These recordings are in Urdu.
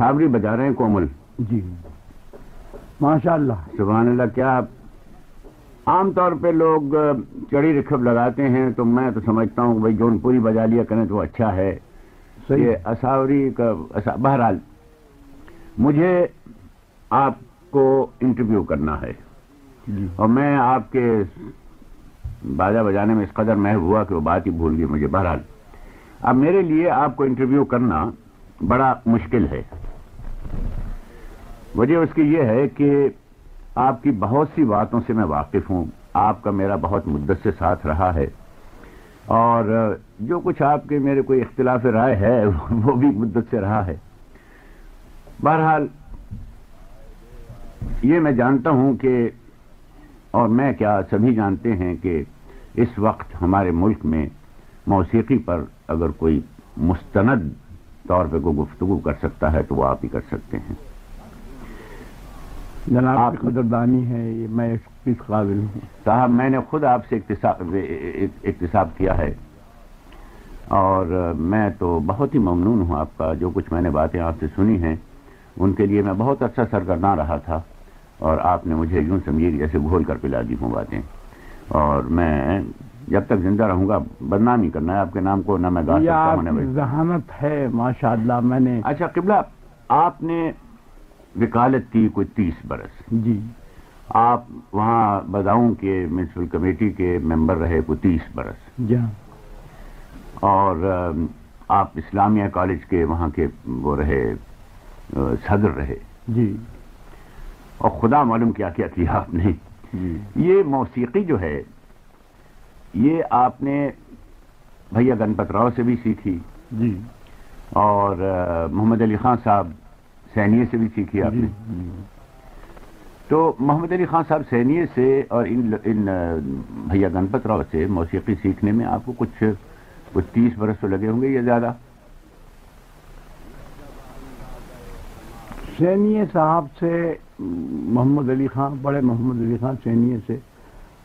اصابری بجا رہے ہیں کومل۔ جی۔ ماشاء اللہ سبحان اللہ کیا عام طور پہ لوگ چڑی رکھب لگاتے ہیں؟ تو میں تو سمجھتا ہوں بھائی جون پوری بجا لیا کریں تو اچھا ہے۔ صحیح۔ یہ اصاوری کا بہرحال مجھے آپ کو انٹرویو کرنا ہے۔ جی۔ اور میں آپ کے باجا بجانے میں اس قدر محب ہوا کہ وہ بات ہی بھول گئی مجھے۔ بہرحال اب میرے لیے آپ کو انٹرویو کرنا بڑا مشکل ہے۔ وجہ اس کی یہ ہے کہ آپ کی بہت سی باتوں سے میں واقف ہوں۔ آپ کا میرا بہت مدت سے ساتھ رہا ہے۔ اور جو کچھ آپ کے میرے کوئی اختلاف رائے ہے، وہ بھی مدت سے رہا ہے۔ بہرحال، یہ میں جانتا ہوں کہ، اور میں کیا سبھی جانتے ہیں کہ اس وقت ہمارے ملک میں موسیقی پر اگر کوئی مستند طور پہ کوئی گفتگو کر سکتا ہے، تو وہ آپ ہی کر سکتے ہیں۔ جناب آپ- قدردانی ہے میں اس قابل ہوں۔ صاحب میں نے خود آپ سے اکتساب کیا ہے۔ اور میں تو بہت ہی ممنون ہوں آپ کا جو کچھ میں نے باتیں آپ سے سنی ہیں ان کے لیے میں بہت اچھا سرگرداں رہا تھا۔ اور آپ نے مجھے یوں سمجھیے کہ جیسے گھول کر پلا دی ہوں باتیں۔ اور میں جب تک زندہ رہوں گا بدنام ہی کرنا ہے۔ آپ کے نام کو نہ میں گا سکتا ہوں ذہانت ہے ماشاء اللہ میں نے اچھا قبلہ آپ نے وکالت کی کوئی تیس برس۔ جی۔ آپ وہاں بداؤں کے میونسپل کمیٹی کے ممبر رہے کوئی تیس برس۔ جی۔ اور آپ اسلامیہ کالج کے وہاں کے وہ رہے صدر رہے۔ جی۔ اور خدا معلوم کیا کیا کیا آپ نے۔ جی۔ یہ موسیقی جو ہے یہ آپ نے بھیا گنپت راؤ سے بھی سیکھی۔ جی۔ اور محمد علی خان صاحب سینیے سے بھی سیکھی آپ جی۔ نے تو محمد علی خان صاحب سینیے سے اور ان ان بھیا گنپت راؤ سے موسیقی سیکھنے میں آپ کو کچھ کچھ تیس برس تو لگے ہوں گے یا زیادہ؟ سینیے صاحب سے محمد علی خان بڑے محمد علی خان سینیے سے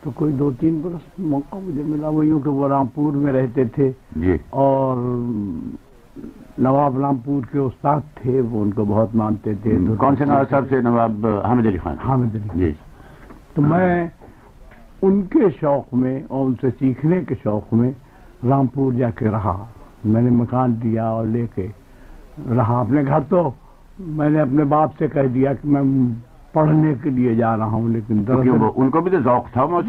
تو کوئی دو تین برس موقع مجھے ملا وہ یوں کہ وہ رامپور میں رہتے تھے۔ جی۔ اور نواب رامپور کے استاد تھے وہ ان کو بہت مانتے تھے۔ کون سے نواز صاحب سے؟ نواب حامد علی خان۔ حامد علی جی۔ تو میں ان کے شوق میں اور ان سے سیکھنے کے شوق میں رامپور جا کے رہا۔ میں نے مکان دیا اور لے کے رہا۔ اپنے گھر تو میں نے اپنے باپ سے کہہ دیا کہ میں پڑھنے کے لیے جا رہا ہوں لیکن ان کو بھی تو ذوق تھا۔ بہت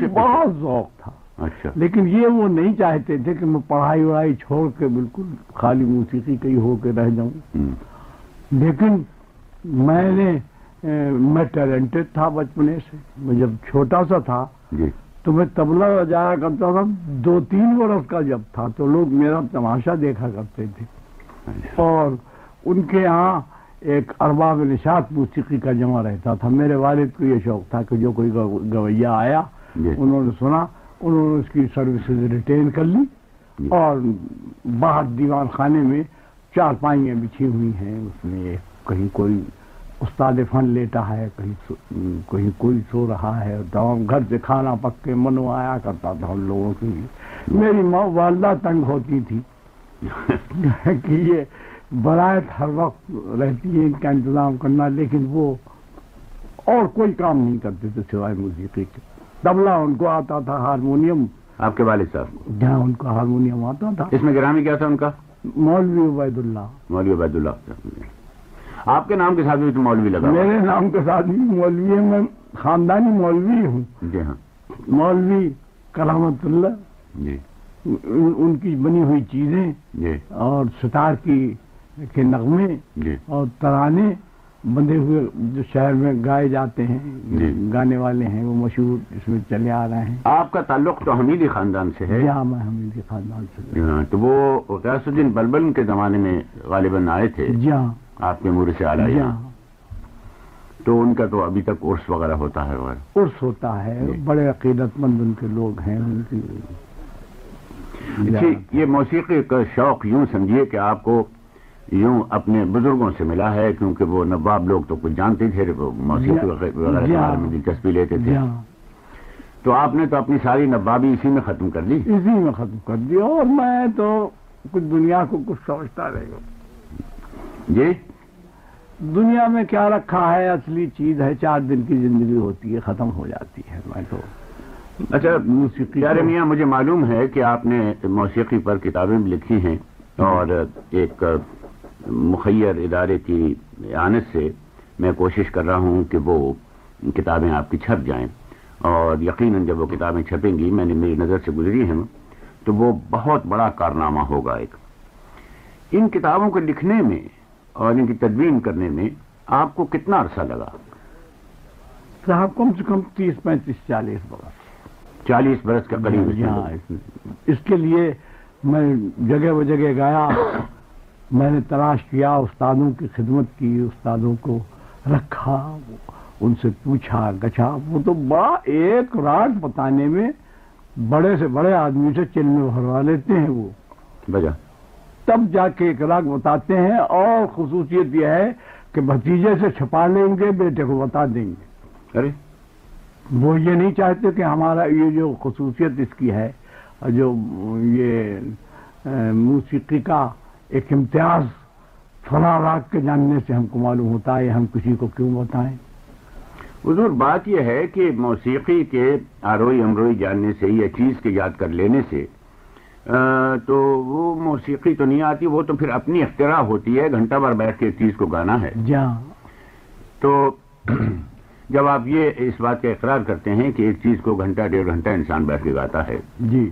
ذوق تھا۔ اچھا۔ لیکن یہ وہ نہیں چاہتے تھے کہ میں پڑھائی وڑھائی چھوڑ کے بالکل خالی موسیقی کا ہی ہو کے رہ جاؤں۔ لیکن میں نے میں ٹیلنٹڈ تھا بچپنے سے۔ میں جب چھوٹا سا تھا جی۔ تو میں تبلا بجایا کرتا تھا۔ دو تین برس کا جب تھا تو لوگ میرا تماشا دیکھا کرتے تھے۔ اور ان کے یہاں ایک ارباب نشاط موسیقی کا جمع رہتا تھا۔ میرے والد کو یہ شوق تھا کہ جو کوئی گو- گویا آیا جی۔ انہوں نے سنا۔ انہوں نے اس کی سروسز ریٹین کر لی جی۔ اور باہر دیوان خانے میں چار پائیاں بچھی ہوئی ہیں۔ اس میں کہیں کوئی استاد فن لیٹا ہے کہیں کہیں کوئی سو رہا ہے۔ تمام گھر سے کھانا پک کے منو آیا کرتا تھا ان لوگوں کے لیے۔ میری ماں والدہ تنگ ہوتی تھی کہ یہ برائت ہر وقت رہتی ہے ان کا انتظام کرنا لیکن وہ اور کوئی کام نہیں کرتے تھے سوائے موسیقی کے۔ تبلا ان کو آتا تھا ہارمونیم۔ آپ کے والد صاحب۔ جہاں ان کو ہارمونیم آتا تھا۔ اس میں گرامی کیا تھا ان کا؟ مولوی عبید اللہ۔ مولوی عبید اللہ۔ آپ کے نام کے ساتھ بھی تو مولوی لگا میرے نام کے ساتھ بھی مولوی ہے میں خاندانی مولوی ہوں۔ جی ہاں۔ مولوی کرامت اللہ۔ جی۔ ان کی بنی ہوئی چیزیں جی۔ اور ستار کی کے نغمے جی۔ اور ترانے۔ بندے ہوئے جو شہر میں گائے جاتے ہیں جی۔ گانے والے ہیں وہ مشہور اس میں چلے آ رہے ہیں۔ آپ کا تعلق تو حمیدی خاندان سے ہے؟ جہاں میں حمیدی خاندان سے۔ ہاں، تو وہ غیاس الدین بلبل کے زمانے میں غالباً آئے تھے۔ جہاں آپ کے مور سے آلہ جہاں تو ان کا تو ابھی تک عرس وغیرہ ہوتا ہے۔ عرس ہوتا ہے۔ جی۔ بڑے عقیدت مند ان کے لوگ ہیں۔ ان کی یہ موسیقی کا شوق یوں سمجھیے کہ آپ کو یوں اپنے بزرگوں سے ملا ہے کیونکہ وہ نواب لوگ تو کچھ جانتے تھے وہ موسیقی جی- وغیرہ کے جی بارے ہاں۔ میں دلچسپی لیتے تھے۔ جہاں تو آپ نے تو اپنی ساری نوابی اسی میں ختم کر لی اسی میں ختم کر دیا اور میں تو کچھ دنیا کو کچھ سمجھتا رہے گا جی؟ دنیا میں کیا رکھا ہے اصلی چیز ہے چار دن کی زندگی ہوتی ہے ختم ہو جاتی ہے۔ میں تو اچھا موسیقی کو- میاں مجھے معلوم ہے کہ آپ نے موسیقی پر کتابیں بھی لکھی ہیں اور ایک مخیر ادارے کی اعانت سے میں کوشش کر رہا ہوں کہ وہ کتابیں آپ کی چھپ جائیں اور یقیناً جب وہ کتابیں چھپیں گی میں نے میری نظر سے گزری ہیں تو وہ بہت بڑا کارنامہ ہوگا ایک۔ ان کتابوں کو لکھنے میں اور ان کی تدوین کرنے میں آپ کو کتنا عرصہ لگا؟ صاحب کم سے کم تیس پینتیس چالیس برس۔ چالیس برس کا قریب اس- کے لیے میں جگہ و جگہ گیا۔ میں نے تلاش کیا استادوں کی خدمت کی استادوں کو رکھا ان سے پوچھا گچھا۔ وہ تو بڑا ایک راگ بتانے میں بڑے سے بڑے آدمی سے چل میں بھروا لیتے ہیں وہ۔ بجا۔ تب جا کے ایک راگ بتاتے ہیں اور خصوصیت یہ ہے کہ بھتیجے سے چھپا لیں گے بیٹے کو بتا دیں گے۔ ارے۔ وہ یہ نہیں چاہتے کہ ہمارا یہ جو خصوصیت اس کی ہے جو یہ موسیقی کا ایک امتیاز فلاں راگ کے جاننے سے ہم کو معلوم ہوتا ہے ہم کسی کو کیوں بتائیں؟ حضور بات یہ ہے کہ موسیقی کے آروئی امروئی جاننے سے یا چیز کے یاد کر لینے سے تو وہ موسیقی تو نہیں آتی وہ تو پھر اپنی اختراع ہوتی ہے گھنٹہ بھر بیٹھ کے ایک چیز کو گانا ہے۔ جہاں تو جب آپ یہ اس بات کا اقرار کرتے ہیں کہ ایک چیز کو گھنٹہ ڈیڑھ گھنٹہ انسان بیٹھ کے گاتا ہے جی۔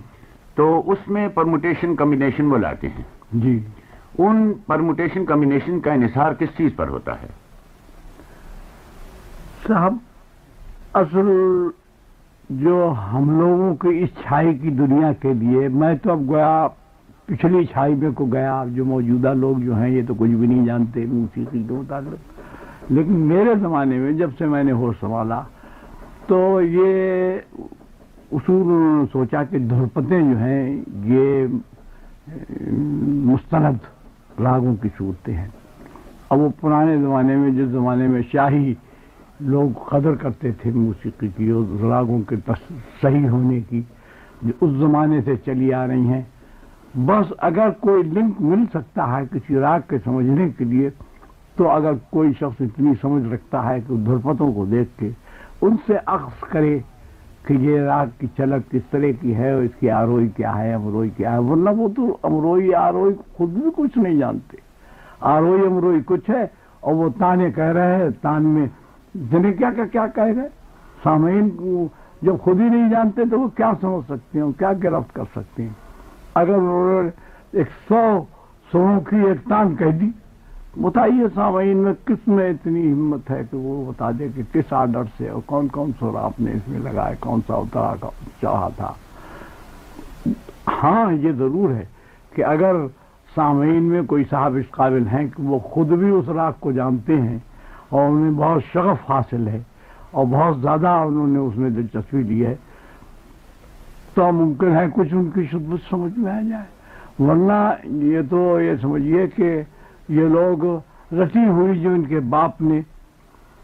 تو اس میں پرموٹیشن کمبینیشن وہ لاتے ہیں۔ جی۔ ان پرموٹیشن کمبینیشن کا انحصار کس چیز پر ہوتا ہے؟ صاحب، اصل جو ہم لوگوں کی اس چھائی کی دنیا کے لیے، میں تو اب گیا پچھلی چھائی میں کو گیا جو موجودہ لوگ جو ہیں، یہ تو کچھ بھی نہیں جانتے موسیقی کے متعلق لیکن میرے زمانے میں جب سے میں نے ہوش سنبھالا، تو یہ اصول سوچا کہ دھرپتیں جو ہیں، یہ مستند راگوں کی صورتیں ہیں۔ اب وہ پرانے زمانے میں، جس زمانے میں شاہی لوگ قدر کرتے تھے موسیقی کی، اور راگوں کے صحیح ہونے کی، جو اس زمانے سے چلی آ رہی ہیں۔ بس اگر کوئی لنک مل سکتا ہے کسی راگ کے سمجھنے کے لیے، تو اگر کوئی شخص اتنی سمجھ رکھتا ہے کہ دھرپتوں کو دیکھ کے ان سے عکس کرے کہ یہ راگ کی چلک کس طرح کی ہے اور اس کی آروئی کیا ہے امروئی کیا ہے؟ ورنہ وہ تو امروئی آروئی خود بھی کچھ نہیں جانتے۔ آروئی امروئی کچھ ہے اور وہ تانے کہہ رہے ہیں، تان میں جنہیں کیا کیا کیا کہہ رہے سامعین کو جب خود ہی نہیں جانتے تو وہ کیا سمجھ سکتے ہیں؟ کیا گرفت کر سکتے ہیں؟ اگر انہوں نے ایک سو سوروں کی ایک تان کہہ دی بتائیے سامعین، میں کس میں اتنی ہمت ہے کہ وہ بتا دے کہ کس آرڈر سے اور کون کون سورا آپ نے اس میں لگایا، کون سا اترا کا چاہا تھا؟ ہاں یہ ضرور ہے کہ اگر سامعین میں کوئی صاحب اس قابل ہیں کہ وہ خود بھی اس راگ کو جانتے ہیں اور انہیں بہت شغف حاصل ہے اور بہت زیادہ انہوں نے اس میں دلچسپی لی ہے، تو ممکن ہے کچھ ان کی شدت سمجھ میں آ جائے۔ ورنہ یہ تو یہ سمجھیے کہ یہ لوگ رٹی ہوئی جو ان کے باپ نے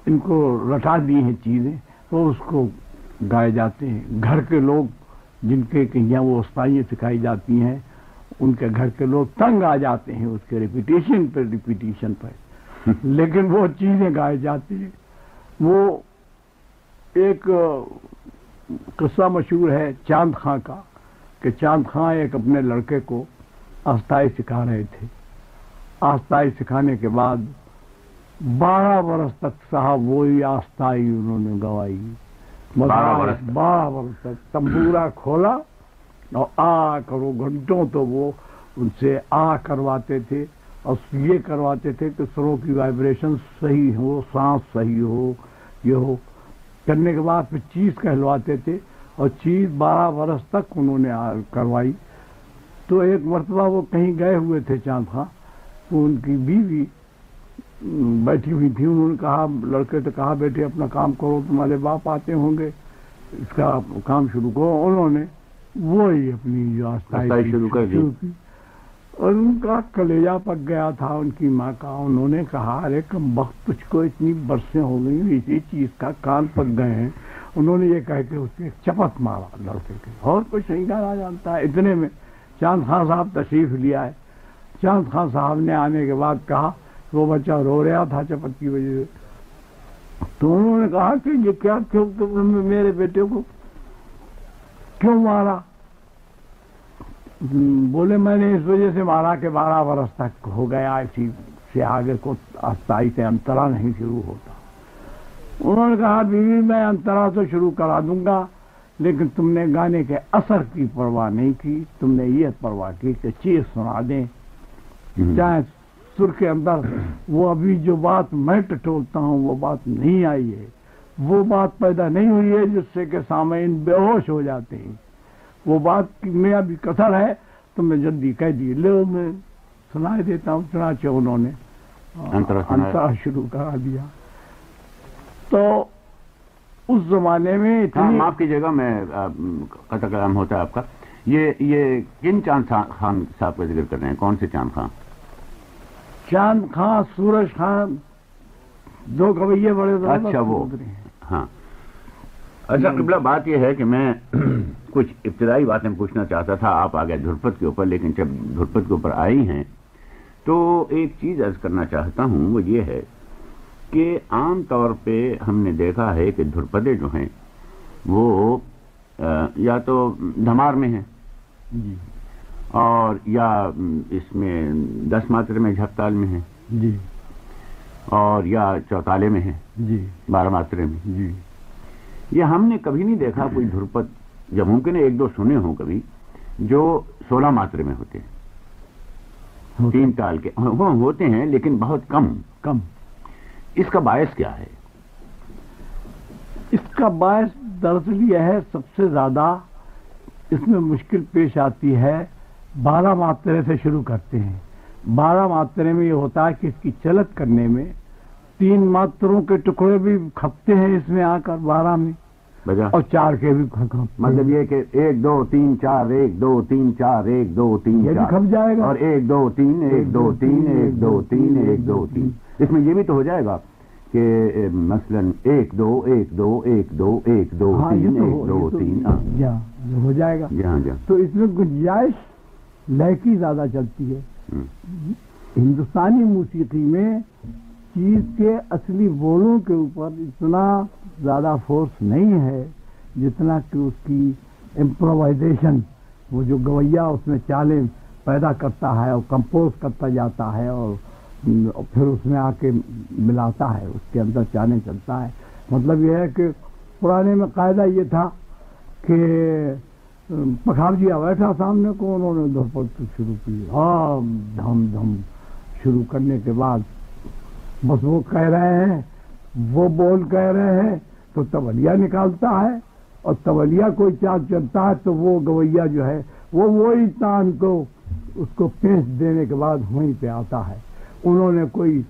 ان کو رٹا دی ہیں چیزیں وہ اس کو گائے جاتے ہیں۔ گھر کے لوگ جن کے کہیں وہ استائیاں سکھائی جاتی ہیں ان کے گھر کے لوگ تنگ آ جاتے ہیں اس کے ریپیٹیشن پر ریپیٹیشن پر۔ لیکن وہ چیزیں گائے جاتی ہیں۔ وہ ایک قصہ مشہور ہے چاند خاں کا کہ چاند خاں ایک اپنے لڑکے کو آستائی سکھا رہے تھے۔ آستائی سکھانے کے بعد بارہ برس تک صاحب وہی آستائی انہوں نے گوائی۔ بارہ برس تک؟ تمبورا کھولا اور آ کرو گھنٹوں تو وہ ان سے آ کرواتے تھے اور یہ کرواتے تھے کہ سروں کی وائبریشن صحیح ہو سانس صحیح ہو یہ ہو۔ کرنے کے بعد پھر چیز کہلواتے تھے اور چیز بارہ برس تک انہوں نے کروائی۔ تو ایک مرتبہ وہ کہیں گئے ہوئے تھے چاند خاں۔ وہ ان کی بیوی بیٹھی ہوئی تھی انہوں نے کہا لڑکے سے کہا بیٹے اپنا کام کرو تمہارے باپ آتے ہوں گے اس کا کام شروع کرو۔ انہوں نے وہی اپنی جو آستائی شروع کر دی۔ اور ان کا کلیجہ پک گیا تھا ان کی ماں کا۔ انہوں نے کہا ارے کم وقت تجھ کو اتنی برسیں ہو گئی اسی چیز کا کان پک گئے ہیں۔ انہوں نے یہ کہہ کے اس کے چپت مارا لڑکے کے۔ اور کچھ نہیں کہنا جانتا ہے اتنے میں چاند خان صاحب تشریف لیا ہے۔ چاند خان صاحب نے آنے کے بعد کہا وہ بچہ رو رہا تھا چپت کی وجہ سے۔ تو انہوں نے کہا کہ یہ کیا کیوں تم نے میرے بیٹے کو کیوں مارا؟ بولے میں نے اس وجہ سے مارا کہ بارہ برس تک ہو گیا، اسی سے آگے کو آستائی سے انترا نہیں شروع ہوتا۔ انہوں نے کہا، بیوی، میں انترا تو شروع کرا دوں گا، لیکن تم نے گانے کے اثر کی پرواہ نہیں کی، تم نے یہ پرواہ کی کہ چیز سنا دیں۔ چاہے سر کے اندر وہ ابھی جو بات میں ٹٹولتا ہوں وہ بات نہیں آئی ہے۔ وہ بات پیدا نہیں ہوئی ہے جس سے کہ سامعین بے ہوش ہو جاتے ہیں۔ وہ بات میں ابھی کثر ہے تو میں جلدی کہہ دی۔ لو میں سنا دیتا ہوں چنانچہ انہوں نے انترا شروع کرا دیا۔ تو اس زمانے میں اتنی معاف کیجیے گا میں قطع کلام ہوتا ہے آپ کا۔ یہ یہ کن چاند خان صاحب کا ذکر کر رہے ہیں؟ کون سے چاند خان؟ چاند خان سورج خان دو گویے بڑے اچھا وہ۔ ہاں۔ اچھا قبلہ بات یہ ہے کہ میں کچھ ابتدائی باتیں پوچھنا چاہتا تھا آپ آ گئے دھرپت کے اوپر لیکن جب دھرپت کے اوپر آئی ہیں تو ایک چیز عرض کرنا چاہتا ہوں وہ یہ ہے کہ عام طور پہ ہم نے دیکھا ہے کہ دھرپدے جو ہیں وہ یا تو دھمار میں ہیں۔ جی۔ اور یا اس میں دس ماترے میں جھپتال میں ہیں۔ جی۔ اور یا چوتالے میں ہیں۔ جی۔ بارہ ماترے میں۔ جی۔ یہ ہم نے کبھی نہیں دیکھا کوئی دھرپت جب ممکن ہے ایک دو سنے ہوں کبھی جو سولہ ماترے میں ہوتے ہیں۔ تین تال کے۔ ہاں ہوتے ہیں لیکن بہت کم۔ کم۔ اس کا باعث کیا ہے؟ اس کا باعث دراصل یہ ہے سب سے زیادہ اس میں مشکل پیش آتی ہے بارہ ماترے سے شروع کرتے ہیں۔ بارہ ماترے میں یہ ہوتا ہے کہ اس کی چلت کرنے میں تین ماتروں کے ٹکڑے بھی کھپتے ہیں اس میں آ کر بارہ میں۔ اور چار کے بھی۔ مطلب یہ کہ ایک دو تین چار ایک دو تین چار ایک دو تین یہ بھی کھپ جائے گا۔ اور ایک دو تین ایک دو تین ایک دو تین ایک دو تین۔ اس میں یہ بھی تو ہو جائے گا کہ مثلا ایک دو ایک دو ایک دو ایک دو ہاں تین ایک دو تین۔ ہاں۔ جہاں یہ ہو جائے گا۔ جی ہاں جی ہاں۔ تو اس میں گنجائش لے کی زیادہ چلتی ہے۔ ہندوستانی موسیقی میں چیز کے اصلی بولوں کے اوپر اتنا زیادہ فورس نہیں ہے جتنا کہ اس کی امپرووائزیشن وہ جو گویا اس میں چالیں پیدا کرتا ہے اور کمپوز کرتا جاتا ہے اور اور پھر اس میں آ کے ملاتا ہے اس کے اندر چالیں چلتا ہے مطلب یہ ہے کہ پرانے میں قاعدہ یہ تھا کہ پکھاو جی بیٹھا سامنے کو انہوں نے دھرپت شروع کی۔ ہاں دھم دھم شروع کرنے کے بعد بس وہ کہہ رہے ہیں، وہ بول کہہ رہے ہیں، تو تولیہ نکالتا ہے اور تولیہ کوئی چال چلتا ہے تو وہ گویا جو ہے، وہ وہی تان کو، اس کو پیش دینے کے بعد وہیں پہ آتا ہے۔ انہوں نے کوئی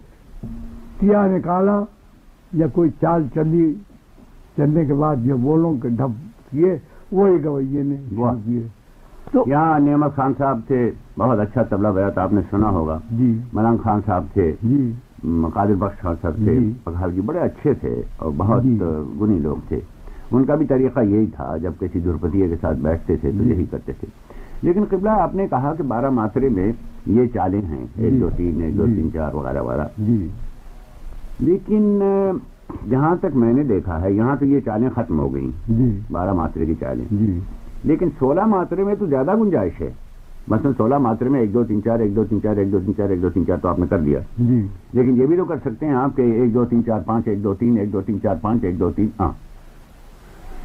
کیا نکالا یا کوئی چال چلی، چلنے کے بعد جو بولوں کے ڈھب کیے۔ وہی گویے نے تو یہاں نعمت خان صاحب تھے بہت اچھا تبلہ بیات آپ نے سنا ہوگا جی ملنگ خان صاحب تھے جی قادر بخش خان صاحب تھے۔ پکھال جی بڑے اچھے تھے اور بہت جی۔ گنی لوگ تھے ان کا بھی طریقہ یہی تھا جب کسی دھرپتیہ کے ساتھ بیٹھتے تھے تو جی۔ یہی کرتے تھے لیکن قبلہ آپ نے کہا کہ بارہ ماترے میں یہ چالیں ہیں ایک جی۔ دو تین ایک دو۔ تین چار وغیرہ وغیرہ لیکن جہاں تک میں نے دیکھا ہے یہاں تو یہ چالیں ختم ہو گئیں۔ جی۔ بارہ ماترے کی چالیں۔ جی۔ لیکن سولہ ماترے میں تو زیادہ گنجائش ہے۔ مثلا سولہ ماترے میں ایک دو تین چار ایک دو تین چار ایک دو تین چار ایک دو تین چار تو آپ نے کر دیا۔ جی۔ لیکن یہ بھی تو کر سکتے ہیں آپ کہ ایک دو تین چار پانچ ایک دو تین ایک دو تین چار پانچ ایک دو تین ہاں۔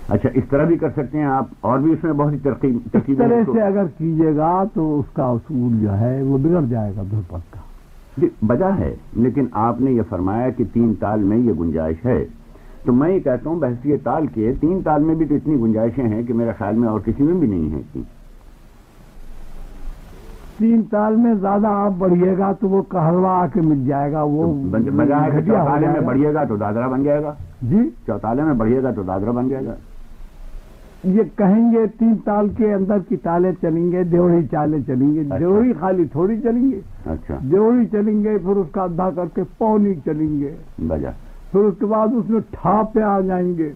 اچھا اس طرح بھی کر سکتے ہیں آپ۔ اور بھی اس میں بہت ہی ترقی اس طرح سے اگر کیجیے گا تو اس کا اصول جو ہے وہ بگڑ جائے گا دھرپت کا۔ وجہ ہے لیکن آپ نے یہ فرمایا کہ تین تال میں یہ گنجائش ہے۔ تو میں یہ کہتا ہوں بحثیت تال کے تین تال میں بھی تو اتنی گنجائشیں ہیں کہ میرے خیال میں اور کسی میں بھی نہیں ہیں۔ اتنی تین تال میں زیادہ آپ بڑھیے گا تو وہ کہلوا آ کے مل جائے گا وہ بن- بجا ہے کہ گھٹیا ہو چوتالے میں جائے گا۔ بڑھیے گا تو دادرا بن جائے گا۔ جی؟ چوتالے میں بڑھیے گا تو دادرا بن جائے گا۔ یہ کہیں گے تین تال کے اندر کی تالیں چلیں گے دیوڑی چالیں چلیں گے اچھا۔ دیوڑی خالی تھوڑی چلیں گے۔ اچھا۔ دیوڑی چلیں گے پھر اس کا ادھا کر کے پونی چلیں گے۔ پھر اس کے بعد اس میں ٹھاپے آ جائیں گے۔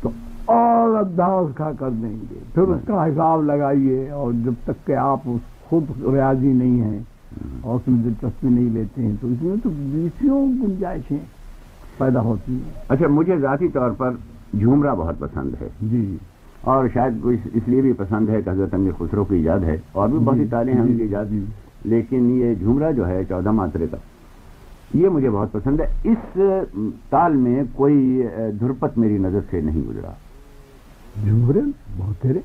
تو اور ادھا اس کا کر دیں گے۔ پھر اس کا حساب لگائیے اور جب تک کہ آپ خود ریاضی نہیں ہے اور اس میں دلچسپی نہیں لیتے ہیں تو اس میں تو بیسوں گنجائشیں پیدا ہوتی ہیں۔ اچھا مجھے ذاتی طور پر جھومرا بہت پسند ہے۔ جی۔ اور شاید اس لیے بھی پسند ہے کہ حضرت امیر خسرو کی ایجاد ہے۔ اور بھی بہت سی تالیں ہیں ان کی ایجاد جی۔ لیکن یہ جھومرا جو ہے چودہ ماترے کا یہ مجھے بہت پسند ہے۔ اس تال میں کوئی دھرپت میری نظر سے نہیں گزرا۔ جھمرے بہت تیرے؟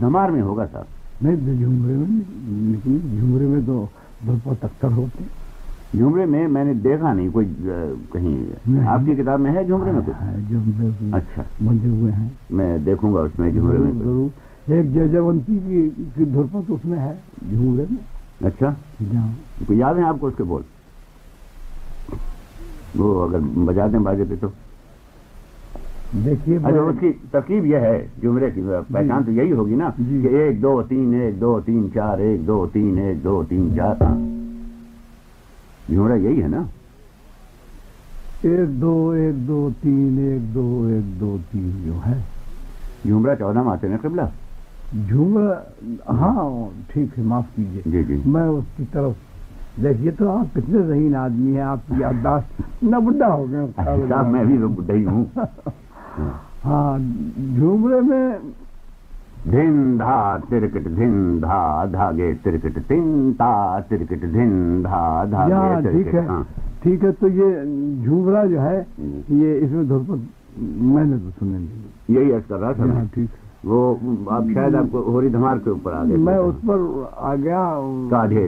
دھمار میں ہوگا صاحب۔ نہیں تو جھمرے میں جھمرے میں تو بہت اکثر ہوتے ہیں۔ جھومرے میں میں نے دیکھا نہیں کوئی کہیں۔ آپ کی کتاب میں ہے جھومرے میں کچھ؟ ہے، جھمرے میں اچھا۔ بندے ہوئے ہیں۔ میں دیکھوں گا اس میں جھومرے میں۔ ضرور ایک ججونتی کی کی دھرپت اس میں ہے جھمرے میں۔ اچھا۔ یاد ہے آپ کو اس کے بول؟ وہ اگر بجا دیں باجے پہ تو۔ دیکھیے اچھا اس کی ترکیب یہ ہے جمرے کی پہچان تو یہی ہوگی نا جی۔ کہ ایک دو تین ایک دو تین چار ایک دو تین ایک دو تین چار۔ جمرہ یہی ہے نا۔ ایک دو ایک دو تین ایک دو ایک دو تین جو ہے۔ جمرہ چودہ سے نا قبلہ۔ جھومرا ہاں ٹھیک ہے معاف کیجیے جی جی۔ میں اس کی طرف دیکھیے تو آپ کتنے ذہین آدمی ہیں آپ کی یادداشت نہ بڈھا ہو گئے۔ صاحب میں بھی بڈھا ہی ہوں۔ ہاں جھومرے میں دھن دھا ترکٹ دھن دھا دھاگے ترکٹ تا ترکٹ دھن دھا دھاگے ٹھیک ہے ٹھیک ہے تو یہ جھومرا جو ہے۔ یہ اس میں دھرپت میں نے تو نہیں یہی عرض کر رہا تھا ٹھیک وہ آپ شاید آپ کو ہوری دھمار کے اوپر آ گئے میں اس پر آ گیا کا ڈھے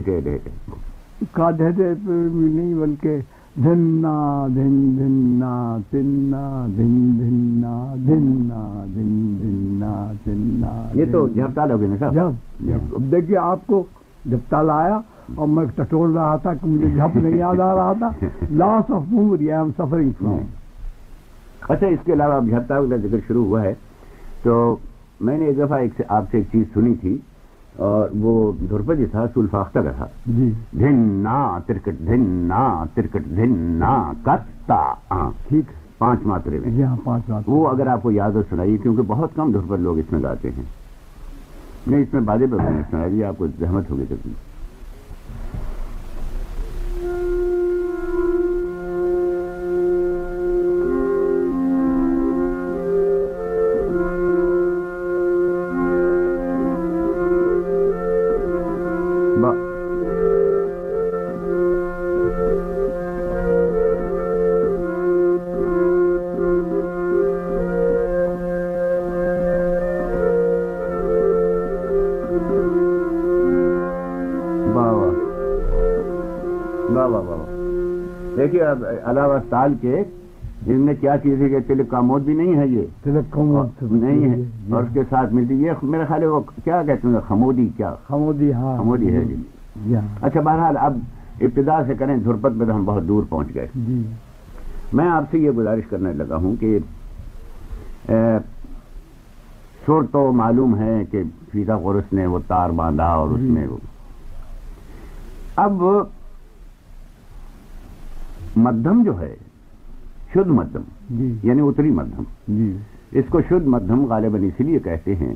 کا بھی نہیں بلکہ دھننا دھن دھننا تننا دھن دھننا دھننا دھن دھننا تننا یہ تو جھپتا لوگے نا صاحب۔ اب دیکھیے آپ کو جب تال آیا اور میں ٹٹول رہا تھا کہ مجھے جھپ نہیں یاد آ رہا تھا۔ Loss of memory I am suffering from اچھا اس کے علاوہ اب جھپتا کا ذکر شروع ہوا ہے۔ تو میں نے ایک دفعہ ایک آپ سے ایک چیز سنی تھی۔ اور وہ دھرپد جو تھا سلفاختہ کا تھا۔ جی۔ دھن نا ترکٹ دھن نا ترکٹ دھن نا کتا ٹھیک۔ پانچ ماترے میں۔ جی ہاں پانچ بات وہ اگر آپ کو یاد ہو سنائیے کیونکہ بہت کم دھرپد لوگ اس میں گاتے ہیں۔ نہیں اس میں میں نے سنایا جی آپ کو زحمت ہوگی کبھی علاوہ تال کے جن میں کیا چیز ہے کہ تلک کامود بھی نہیں ہے یہ؟ تلک کمود نہیں ہے اور اس کے ساتھ ملتی یہ میرے خیال ہے وہ کیا کہتے ہیں خمودی کیا؟ خمودی ہاں خمودی ہے جی۔ جی ہاں۔ اچھا بہرحال اب ابتدا سے کریں دھرپت میں تو ہم بہت دور پہنچ گئے۔ جی۔ میں آپ سے یہ گزارش کرنے لگا ہوں کہ سر تو معلوم ہے کہ فیتا قرس نے وہ تار باندھا اور اس جی۔ میں وہ اب مدھم جو ہے شدھ مدھم جی۔ یعنی اتری مدھم۔ جی۔ اس کو شدھ مدھم غالباً اسی لیے کہتے ہیں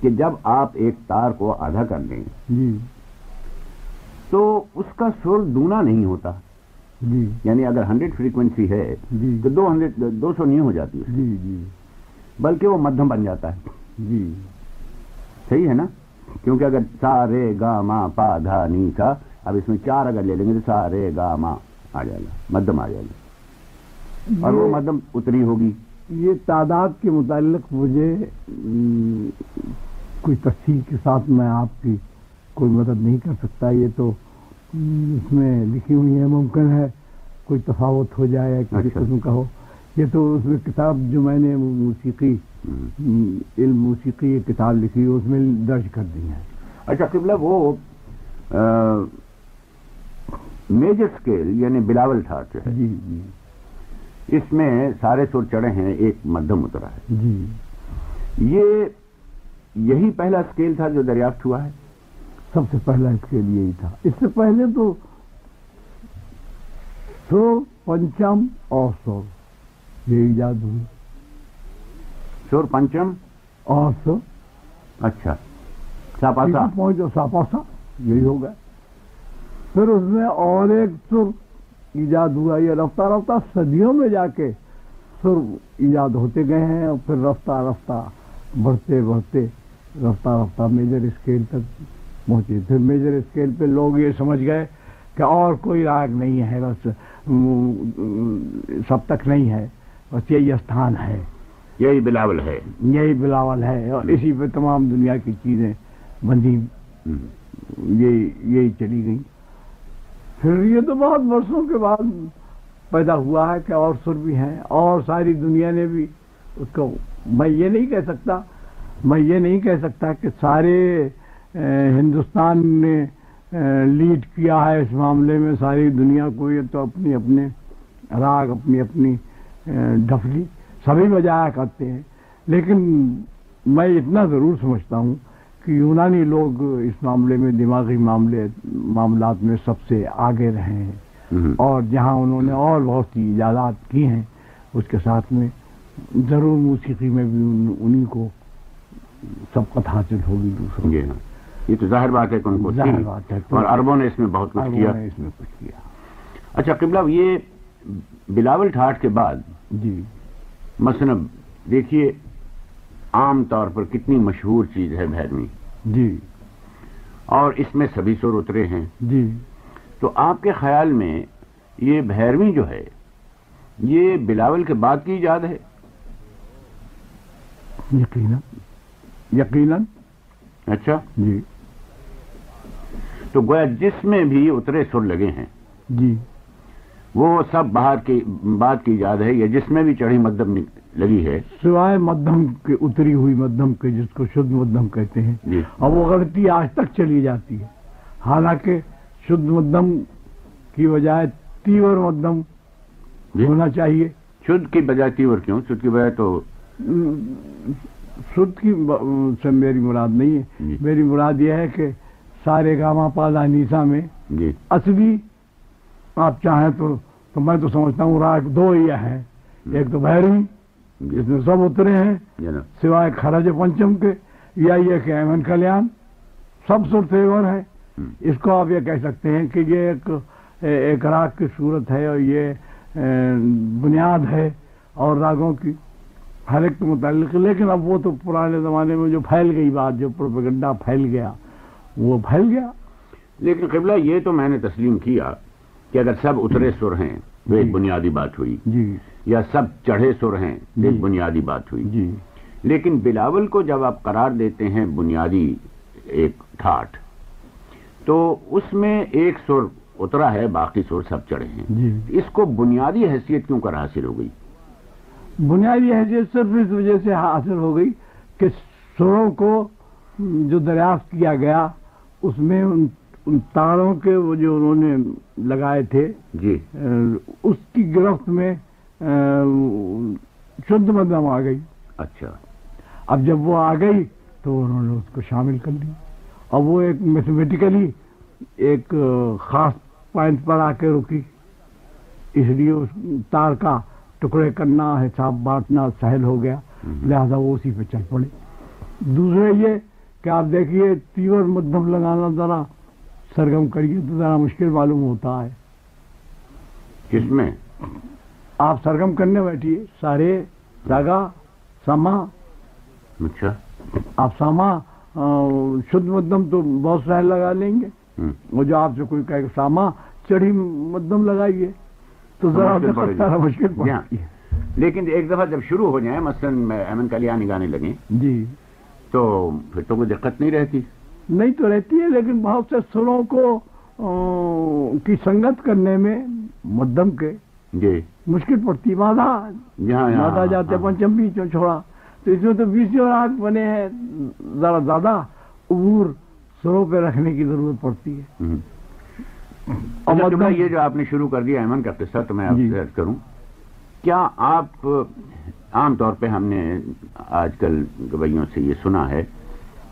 کہ جب آپ ایک تار کو آدھا کر دیں جی۔ تو اس کا سر دونا نہیں ہوتا۔ جی۔ یعنی اگر ہنڈریڈ فریکوینسی ہے جی۔ تو دو ہنڈریڈ دو سو نہیں ہو جاتی اس کی۔ جی جی۔ بلکہ وہ مدھم بن جاتا ہے۔ جی۔ صحیح ہے نا؟ کیونکہ اگر سا رے گا ما پا دھا نی سا اب اس میں چار اگر لے لیں گے تو سا رے گا ما۔ آ جائے گا مدھم آ جائے گا۔ اور وہ مدھم اتری ہوگی۔ یہ تعداد کے متعلق مجھے کوئی تفصیل کے ساتھ میں آپ کی کوئی مدد نہیں کر سکتا۔ یہ تو اس میں لکھی ہوئی ہے ممکن ہے کوئی تفاوت ہو جائے یا کسی اچھا۔ قسم کا ہو۔ یہ تو اس میں کتاب جو میں نے موسیقی علم موسیقی یہ کتاب لکھی اس میں درج کر دی ہے اچھا قبلہ وہ میجر اسکیل یعنی بلاول تھا جو ہے جی، جی۔ اس میں سارے سر چڑھے ہیں ایک مدھم اترا ہے۔ جی۔ یہ یہی پہلا اسکیل تھا جو دریافت ہوا ہے؟ سب سے پہلا اسکیل یہی تھا۔ اس سے پہلے تو سو پنچم اور سو یہ ایجاد ہوئی۔ سور پنچم؟ اور سو۔ اچھا۔ ساپاسا۔ پہنچو ساپاسا۔ یہی ہوگا پھر اس میں اور ایک سر ایجاد ہوا یہ رفتہ رفتہ صدیوں میں جا کے سر ایجاد ہوتے گئے ہیں اور پھر رفتہ رفتہ بڑھتے بڑھتے رفتہ رفتہ میجر اسکیل تک پہنچے۔ پھر میجر اسکیل پہ لوگ یہ سمجھ گئے کہ اور کوئی راگ نہیں ہے بس سب تک نہیں ہے بس یہی استھان ہے۔ یہی بلاول ہے۔ یہی بلاول ہے اور اسی پہ تمام دنیا کی چیزیں بندی یہی یہی چلی گئیں۔ پھر یہ تو بہت برسوں کے بعد پیدا ہوا ہے کہ اور سر بھی ہیں اور ساری دنیا نے بھی اس کو میں یہ نہیں کہہ سکتا میں یہ نہیں کہہ سکتا کہ سارے ہندوستان نے لیڈ کیا ہے اس معاملے میں ساری دنیا کو، یہ تو اپنی اپنے راگ، اپنی اپنی ڈفلی سبھی بجایا کرتے ہیں۔ لیکن میں اتنا ضرور سمجھتا ہوں کہ یونانی لوگ اس معاملے میں دماغی معاملے معاملات میں سب سے آگے رہے ہیں۔ اور جہاں انہوں نے اور بہت سی ایجادات کی ہیں اس کے ساتھ میں ضرور موسیقی میں بھی انہیں کو سبقت حاصل ہوگی دوسروں جی ہاں۔ یہ تو ظاہر بات ہے کہ ان کو ظاہر بات ہے۔ اور عربوں نے اس میں بہت کچھ کیا۔ اس میں کچھ کیا۔ اچھا قبلہ یہ بلاول ٹھاٹ کے بعد جی۔ مثلا دیکھیے عام طور پر کتنی مشہور چیز ہے بھیروی جی۔ اور اس میں سبھی سور اترے ہیں۔ جی۔ تو آپ کے خیال میں یہ بھیروی جو ہے یہ بلاول کے بعد کی ایجاد ہے؟ یقیناً۔ یقیناً۔ اچھا۔ جی۔ تو گویا جس میں بھی اترے سر لگے ہیں جی۔ وہ سب باہر کی بات کی یاد ہے یا جس میں بھی چڑھی مدم لگی ہے؟ سوائے مدھم کے اتری ہوئی مدھم کے جس کو شدھ مدھم کہتے ہیں جی۔ اور وہ غلطی آج تک چلی جاتی ہے۔ حالانکہ شدھ مدھم کی بجائے تیور مدھم جی۔ ہونا چاہیے۔ شدھ کی بجائے تیور کیوں؟ شدھ کی بجائے تو شدھ کی سے میری مراد نہیں ہے۔ جی۔ میری مراد یہ ہے کہ سارے گاما پالا نیسا میں اصلی آپ چاہیں تو تو میں تو سمجھتا ہوں راگ دو ہی ہیں۔ ایک تو بھیروی اس میں سب اترے ہیں۔ سوائے خرج پنچم کے۔ یا یہ کہ ایمن کلیان سب سر تیور ہے۔ اس کو آپ یہ کہہ سکتے ہیں کہ یہ ایک ایک راگ کی صورت ہے اور یہ بنیاد ہے اور راگوں کی ہر ایک کے متعلق۔ لیکن اب وہ تو پرانے زمانے میں جو پھیل گئی بات جو پروپیگنڈا پھیل گیا وہ پھیل گیا۔ لیکن قبلہ یہ تو میں نے تسلیم کیا کہ اگر سب اترے سر ہیں وہ ایک جی۔ بنیادی بات ہوئی۔ جی۔ یا سب چڑھے سو رہے ایک جی۔ بنیادی بات ہوئی۔ لیکن بلاول کو جب آپ قرار دیتے ہیں بنیادی ایک تھاٹ تو اس میں ایک سر اترا ہے باقی سر سب چڑھے ہیں۔ اس کو بنیادی حیثیت کیوں کر حاصل ہو گئی؟ بنیادی حیثیت صرف اس وجہ سے حاصل ہو گئی کہ سروں کو جو دریافت کیا گیا اس میں ان ان تاروں کے وہ جو انہوں نے لگائے تھے جی۔ اس کی گرفت میں شدھ مدم آ گئی۔ اچھا۔ اب جب وہ آ گئی تو انہوں نے اس کو شامل کر لیا۔ اور وہ ایک میتھمیٹیکلی ایک خاص پوائنٹ پر آ کے رکی۔ اس لیے اس تار کا ٹکڑے کرنا حساب بانٹنا سہل ہو گیا۔ لہذا وہ اسی پہ چل پڑے۔ دوسرے یہ کہ آپ دیکھیے تیور مدھم لگانا ذرا سرگم کریے تو ذرا مشکل معلوم ہوتا ہے۔ کس میں؟ آپ سرگم کرنے بیٹھیے۔ سارے راگا سما اچھا۔ آپ ساما شدھ مدم تو بہت سارے لگا لیں گے۔ وہ جو آپ سے کوئی کہے کہ ساما چڑھی مدم لگائیے۔ تو ذرا سارا مشکل پڑ لیکن ایک دفعہ جب شروع ہو جائیں مثلا ایمن کلیانی گانے لگیں جی۔ تو پھر تو کوئی دقت نہیں رہتی۔ نہیں تو رہتی ہے لیکن بہت سے سروں کو کی سنگت کرنے میں مدم کے جی۔ مشکل پڑتی مادہ مادہ جی ہاں، جاتے پنچم بیچ چھوڑا۔ تو اس میں تو بیس اور بنے ہیں ذرا زیادہ عبور سروں پہ رکھنے کی ضرورت پڑتی ہے۔ اور اچھا، یہ جو آپ نے شروع کر دیا ایمن کا قصہ تو میں آپ جی۔ سے کروں کیا آپ عام طور پہ ہم نے آج کل گویوں سے یہ سنا ہے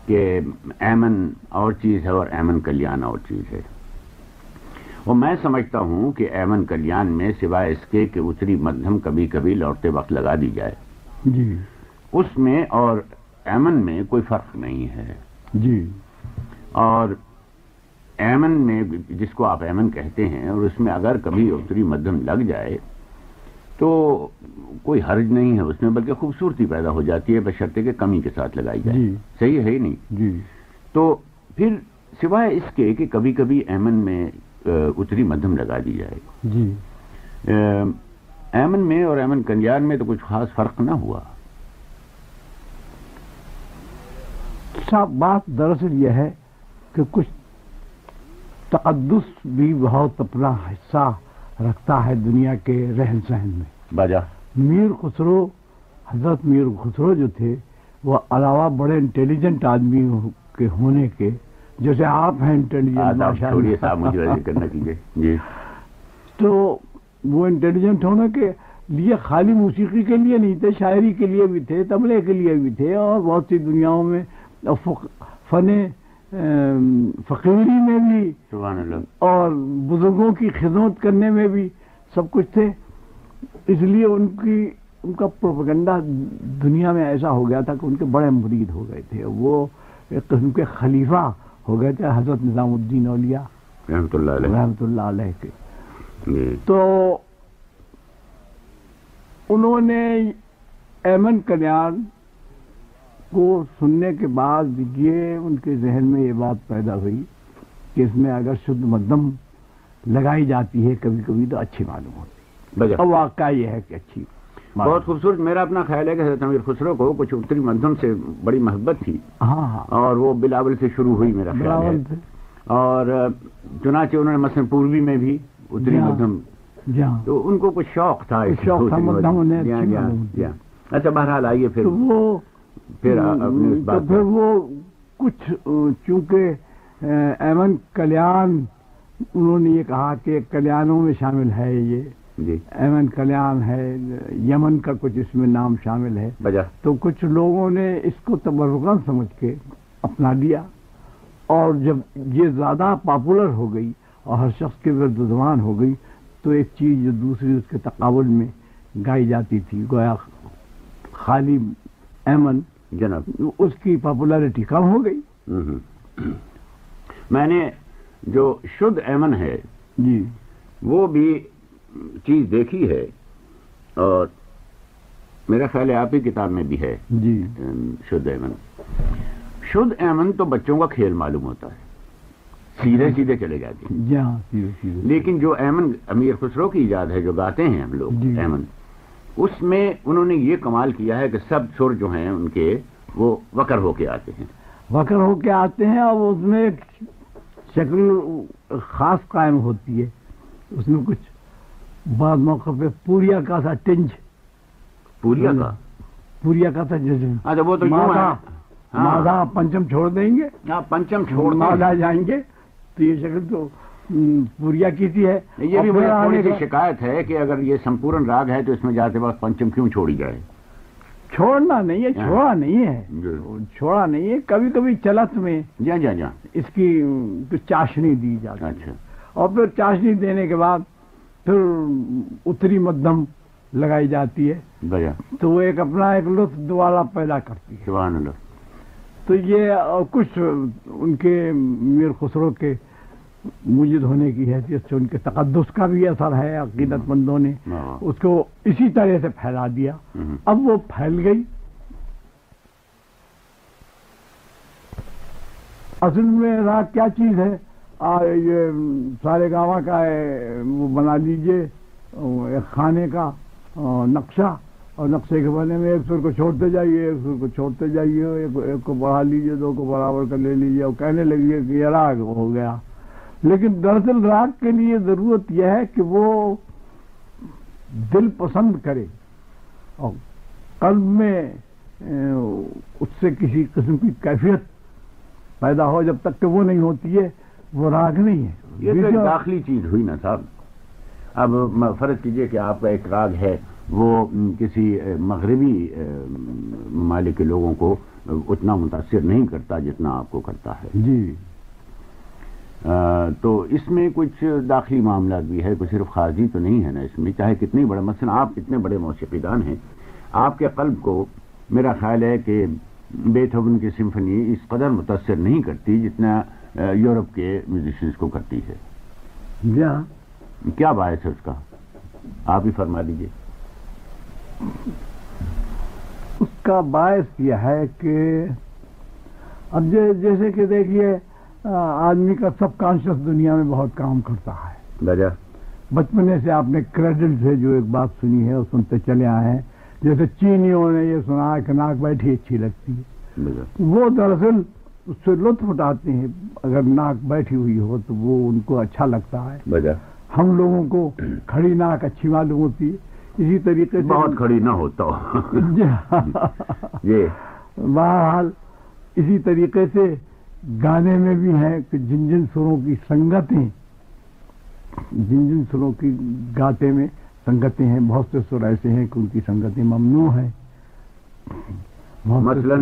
کہ ایمن اور چیز ہے اور ایمن کلیان اور چیز ہے۔ اور میں سمجھتا ہوں کہ ایمن کلیان میں سوائے اس کے کہ اتری مدھم کبھی کبھی لوٹتے وقت لگا دی جائے۔ جی۔ اس میں اور ایمن میں کوئی فرق نہیں ہے۔ جی۔ اور ایمن میں جس کو آپ ایمن کہتے ہیں اور اس میں اگر کبھی اتری مدھم لگ جائے تو کوئی حرج نہیں ہے اس میں بلکہ خوبصورتی پیدا ہو جاتی ہے بشرطے کے کمی کے ساتھ لگائی جائے۔ جی۔ صحیح ہے ہی نہیں؟ جی۔ تو پھر سوائے اس کے کہ کبھی کبھی ایمن میں اتری مدھم لگا دی جائے۔ جی۔ ایمن میں اور ایمن کنجان میں تو کچھ خاص فرق نہ ہوا۔ صاحب بات دراصل یہ ہے کہ کچھ تقدس بھی بہت اپنا حصہ رکھتا ہے دنیا کے رہن سہن میں۔ باجا۔ میر خسرو حضرت میر خسرو جو تھے وہ علاوہ بڑے انٹیلیجنٹ آدمی کے ہونے کے جیسے آپ ہیں انٹیلیجنٹ جی۔ تو وہ انٹیلیجنٹ ہونے کے لیے خالی موسیقی کے لیے نہیں تھے شاعری کے لیے بھی تھے تبلے کے لیے بھی تھے اور بہت سی دنیاؤں میں فن فقیری میں بھی سبحان اللہ۔ اور بزرگوں کی خدمت کرنے میں بھی سب کچھ تھے۔ اس لیے ان کی ان کا پروپگنڈا دنیا میں ایسا ہو گیا تھا کہ ان کے بڑے مرید ہو گئے تھے۔ وہ ایک قسم کے خلیفہ ہو گئے تھے حضرت نظام الدین اولیا رحمت اللہ علیہ۔ رحمت اللہ علیہ کے۔ جی۔ تو انہوں نے ایمن کلیان کو سننے کے بعد یہ ان کے ذہن میں یہ بات پیدا ہوئی کہ اس میں اگر شدھ مدم لگائی جاتی ہے کبھی کبھی تو اچھی معلوم ہوتی بجا۔ اور واقعہ یہ ہے کہ اچھی بہت خوبصورت۔ میرا اپنا خیال ہے کہ حضرت امیر خسرو کو کچھ اتری مدھم سے بڑی محبت تھی۔ ہاں ہاں۔ اور وہ بلاول سے شروع ہوئی میرا خیال ہے۔ اور چنانچہ انہوں نے مثلا پوروی میں بھی اتری جی ہاں۔ مدھم۔ جی تو ان کو کچھ شوق تھا۔ شوق تھا، جی۔ اچھا بہرحال آئیے پھر۔ وہ پھر آپ نے اس بات پھر وہ کچھ چونکہ ایمن کلیان انہوں نے یہ کہا کہ کلیانوں میں شامل ہے یہ۔ جی۔ ایمن کلیان ہے یمن کا کچھ اس میں نام شامل ہے۔ بجا تو کچھ لوگوں نے اس کو تبرکن سمجھ کے اپنا لیا۔ اور جب یہ زیادہ پاپولر ہو گئی اور ہر شخص کے ورد زبان ہو گئی تو ایک چیز جو دوسری اس کے تقابل میں گائی جاتی تھی گویا خالی ایمن جناب اس کی پاپولیرٹی کم ہو گئی۔ میں نے جو شدھ ایمن ہے جی۔ وہ بھی چیز دیکھی ہے اور میرا خیال ہے آپ کی کتاب میں بھی ہے۔ جی۔ شدھ ایمن شدھ ایمن تو بچوں کا کھیل معلوم ہوتا ہے۔ سیدھے سیدھے چلے جاتے ہیں۔ جی ہاں لیکن جو ایمن امیر خسرو کی ایجاد ہے جو گاتے ہیں ہم لوگ جی۔ ایمن اس میں انہوں نے یہ کمال کیا ہے کہ سب سر جو ہیں ان کے وہ وکر ہو کے آتے ہیں۔ وکر ہو کے آتے ہیں اور اس میں ایک شکل خاص قائم ہوتی ہے۔ اس میں کچھ بعض موقع پہ پوریا کا سا ٹنج۔ پوریا کا؟ پوریا کا سا جیسے اچھا وہ تو مادہ ہاں۔ پنچم چھوڑ دیں گے۔ ہاں پنچم چھوڑ مادہ جائیں گے۔ تو یہ شکل تو پوریا کی سی ہے یہ بھی مجھے تھوڑی سی کا- شکایت ہے کہ اگر یہ سمپورن راگ ہے تو اس میں جاتے وقت پنچم کیوں چھوڑی جائے؟ چھوڑنا نہیں ہے ہاں۔ چھوڑا نہیں ہے۔ جی۔ چھوڑا نہیں ہے کبھی کبھی چلت میں جا جا جا اس کی چاشنی دی جاتی ہے۔ اچھا۔ اور پھر چاشنی دینے کے بعد پھر اتری مدھم لگائی جاتی ہے۔ تو وہ ایک اپنا ایک لطف دوبارہ پیدا کرتی ہے۔ سبحان اللہ۔ تو یہ کچھ ان کے میر خسرو کے مجد ہونے کی حیثیت سے ان کے تقدس کا بھی اثر ہے عقیدت مندوں نے ہاں۔ اس کو اسی طرح سے پھیلا دیا۔ اب وہ پھیل گئی۔ اصل میں راگ کیا چیز ہے؟ یہ سارے گاوا کا ہے، وہ بنا لیجیے۔ ایک خانے کا نقشہ۔ اور نقشے کے بنے میں ایک سر کو چھوڑتے جائیے ایک سر کو چھوڑتے جائیے ایک کو بڑھا لیجیے دو کو برابر کر لے لیجیے۔ اور کہنے لگیے کہ یہ راگ ہو گیا۔ لیکن دراصل راگ کے لیے ضرورت یہ ہے کہ وہ دل پسند کرے اور قلب میں اس سے کسی قسم کی کیفیت پیدا ہو جب تک کہ وہ نہیں ہوتی ہے وہ راگ نہیں ہے۔ یہ تو ایک داخلی چیز ہوئی نا صاحب۔ اب فرض کیجیے کہ آپ کا ایک راگ ہے وہ کسی مغربی ممالک کے لوگوں کو اتنا متاثر نہیں کرتا جتنا آپ کو کرتا ہے۔ جی۔ تو اس میں کچھ داخلی معاملات بھی ہے کوئی صرف خارجی تو نہیں ہے نا اس میں چاہے کتنی بڑے مثلا آپ اتنے بڑے موسیقی دان ہیں آپ کے قلب کو میرا خیال ہے کہ بیتھوون کی سمفنی اس قدر متاثر نہیں کرتی جتنا یورپ کے میوزیشنز کو کرتی ہے۔ جی ہاں کیا باعث ہے اس کا؟ آپ ہی فرما دیجیے اس کا باعث یہ ہے کہ اب جیسے کہ دیکھیے آدمی کا سب کانشیس دنیا میں بہت کام کرتا ہے۔ بچپنے سے آپ نے کریڈٹ سے جو ایک بات سنی ہے وہ سنتے چلے آئے ہیں۔ جیسے چینیوں نے یہ سنا ہے کہ ناک بیٹھی اچھی لگتی ہے۔ وہ دراصل اس سے لطف اٹھاتے ہیں۔ اگر ناک بیٹھی ہوئی ہو تو وہ ان کو اچھا لگتا ہے۔ ہم لوگوں کو کھڑی ناک اچھی معلوم ہوتی ہے۔ اسی طریقے سے بہت کھڑی نہ ہوتا جی۔ بہرحال اسی طریقے سے گانے میں بھی ہے کہ جن جن سروں کی سنگتیں جن جن سروں کی گاتے میں سنگتیں ہیں بہت سے سر ایسے ہیں کہ ان کی سنگتیں ممنوع ہیں۔ مثلا؟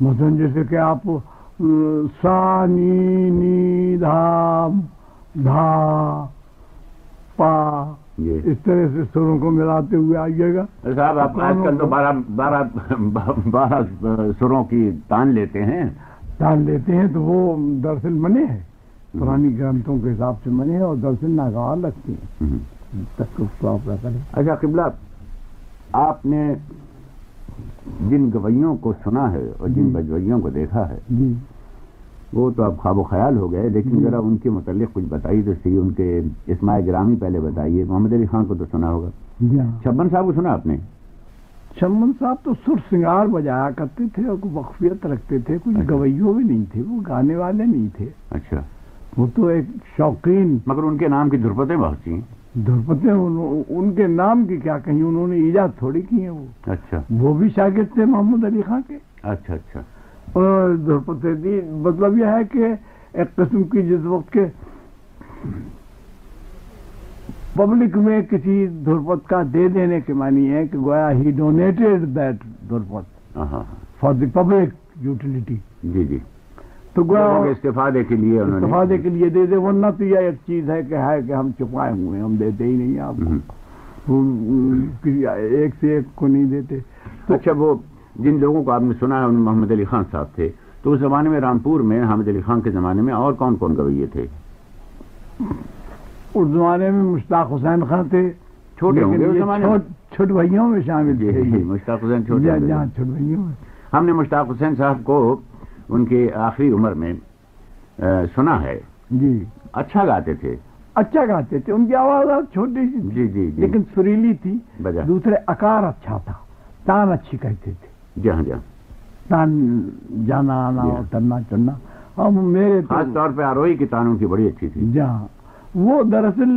مثلا جیسے کہ آپ سا نی نی دھام دھا پا اس طرح سے سروں کو ملاتے ہوئے آئیے گا۔ صاحب آپ آج کل تو بارہ بارہ بارہ سروں کی تان لیتے ہیں۔ تان لیتے ہیں تو وہ دراصل منے ہیں پرانی گرنتھوں کے حساب سے منے ہیں اور دراصل ناگوار لگتی ہیں۔ اچھا قبلہ آپ نے جن گویوں کو سنا ہے اور جن بجویوں کو دیکھا ہے جی۔ وہ تو اب خواب و خیال ہو گئے لیکن ذرا ان کے متعلق کچھ بتائیے تو صحیح ان کے اسماع گرامی پہلے بتائیے محمد علی خان کو تو سنا ہوگا۔ جی ہاں۔ چھبن صاحب کو سنا آپ نے؟ چمن صاحب تو سر سنگار بجایا کرتے تھے اور وقفیت رکھتے تھے کچھ گویوں بھی نہیں تھے وہ گانے والے نہیں تھے۔ اچھا۔ وہ تو ایک شوقین مگر ان کے نام کی دھرپتیں بہت سی دھرپتیں ان کے نام کی کیا کہیں انہوں نے ایجاد تھوڑی کی ہیں وہ۔ اچھا۔ وہ بھی شاگرد تھے محمد علی خان کے۔ اچھا اچھا۔ اور دھرپتیں دی مطلب یہ ہے کہ ایک قسم کی جس وقت کے پبلک میں کسی دھرپت کا دے دینے کے معنی ہے کہ گویا ہی ڈونیٹڈ دیٹ دھرپت فار دی پبلک یوٹیلٹی جی جی. تو گویا استفادے کے لیے استفادے کے لیے دے دے ورنہ تو یہ ایک چیز ہے کہ ہے کہ ہم چھپائے ہوئے ہیں ہم دیتے ہی نہیں آپ. ایک سے ایک کو نہیں دیتے. اچھا وہ جن لوگوں کو آپ نے سنا ہے ان محمد علی خان صاحب تھے تو اس زمانے میں رامپور میں حامد علی خان کے زمانے میں اور کون کون گویے تھے؟ اس زمانے میں مشتاق حسین خان تھے چھوٹ بھائیوں میں شامل تھے۔ مشتاق حسین چھوٹ بھائیوں میں۔ ہم نے مشتاق حسین صاحب کو ان کی آخری عمر میں سنا ہے۔ جی۔ اچھا گاتے تھے۔ اچھا گاتے تھے۔ ان کی آواز چھوٹی سی جی جی لیکن سریلی تھی۔ دوسرے اکار اچھا تھا۔ تان اچھی کہتے تھے۔ جہاں جہاں تان جانا آنا اترنا چڑھنا ہم میرے خاص طور پہ آروئی کی تانوں کی بڑی اچھی تھی۔ جہاں وہ دراصل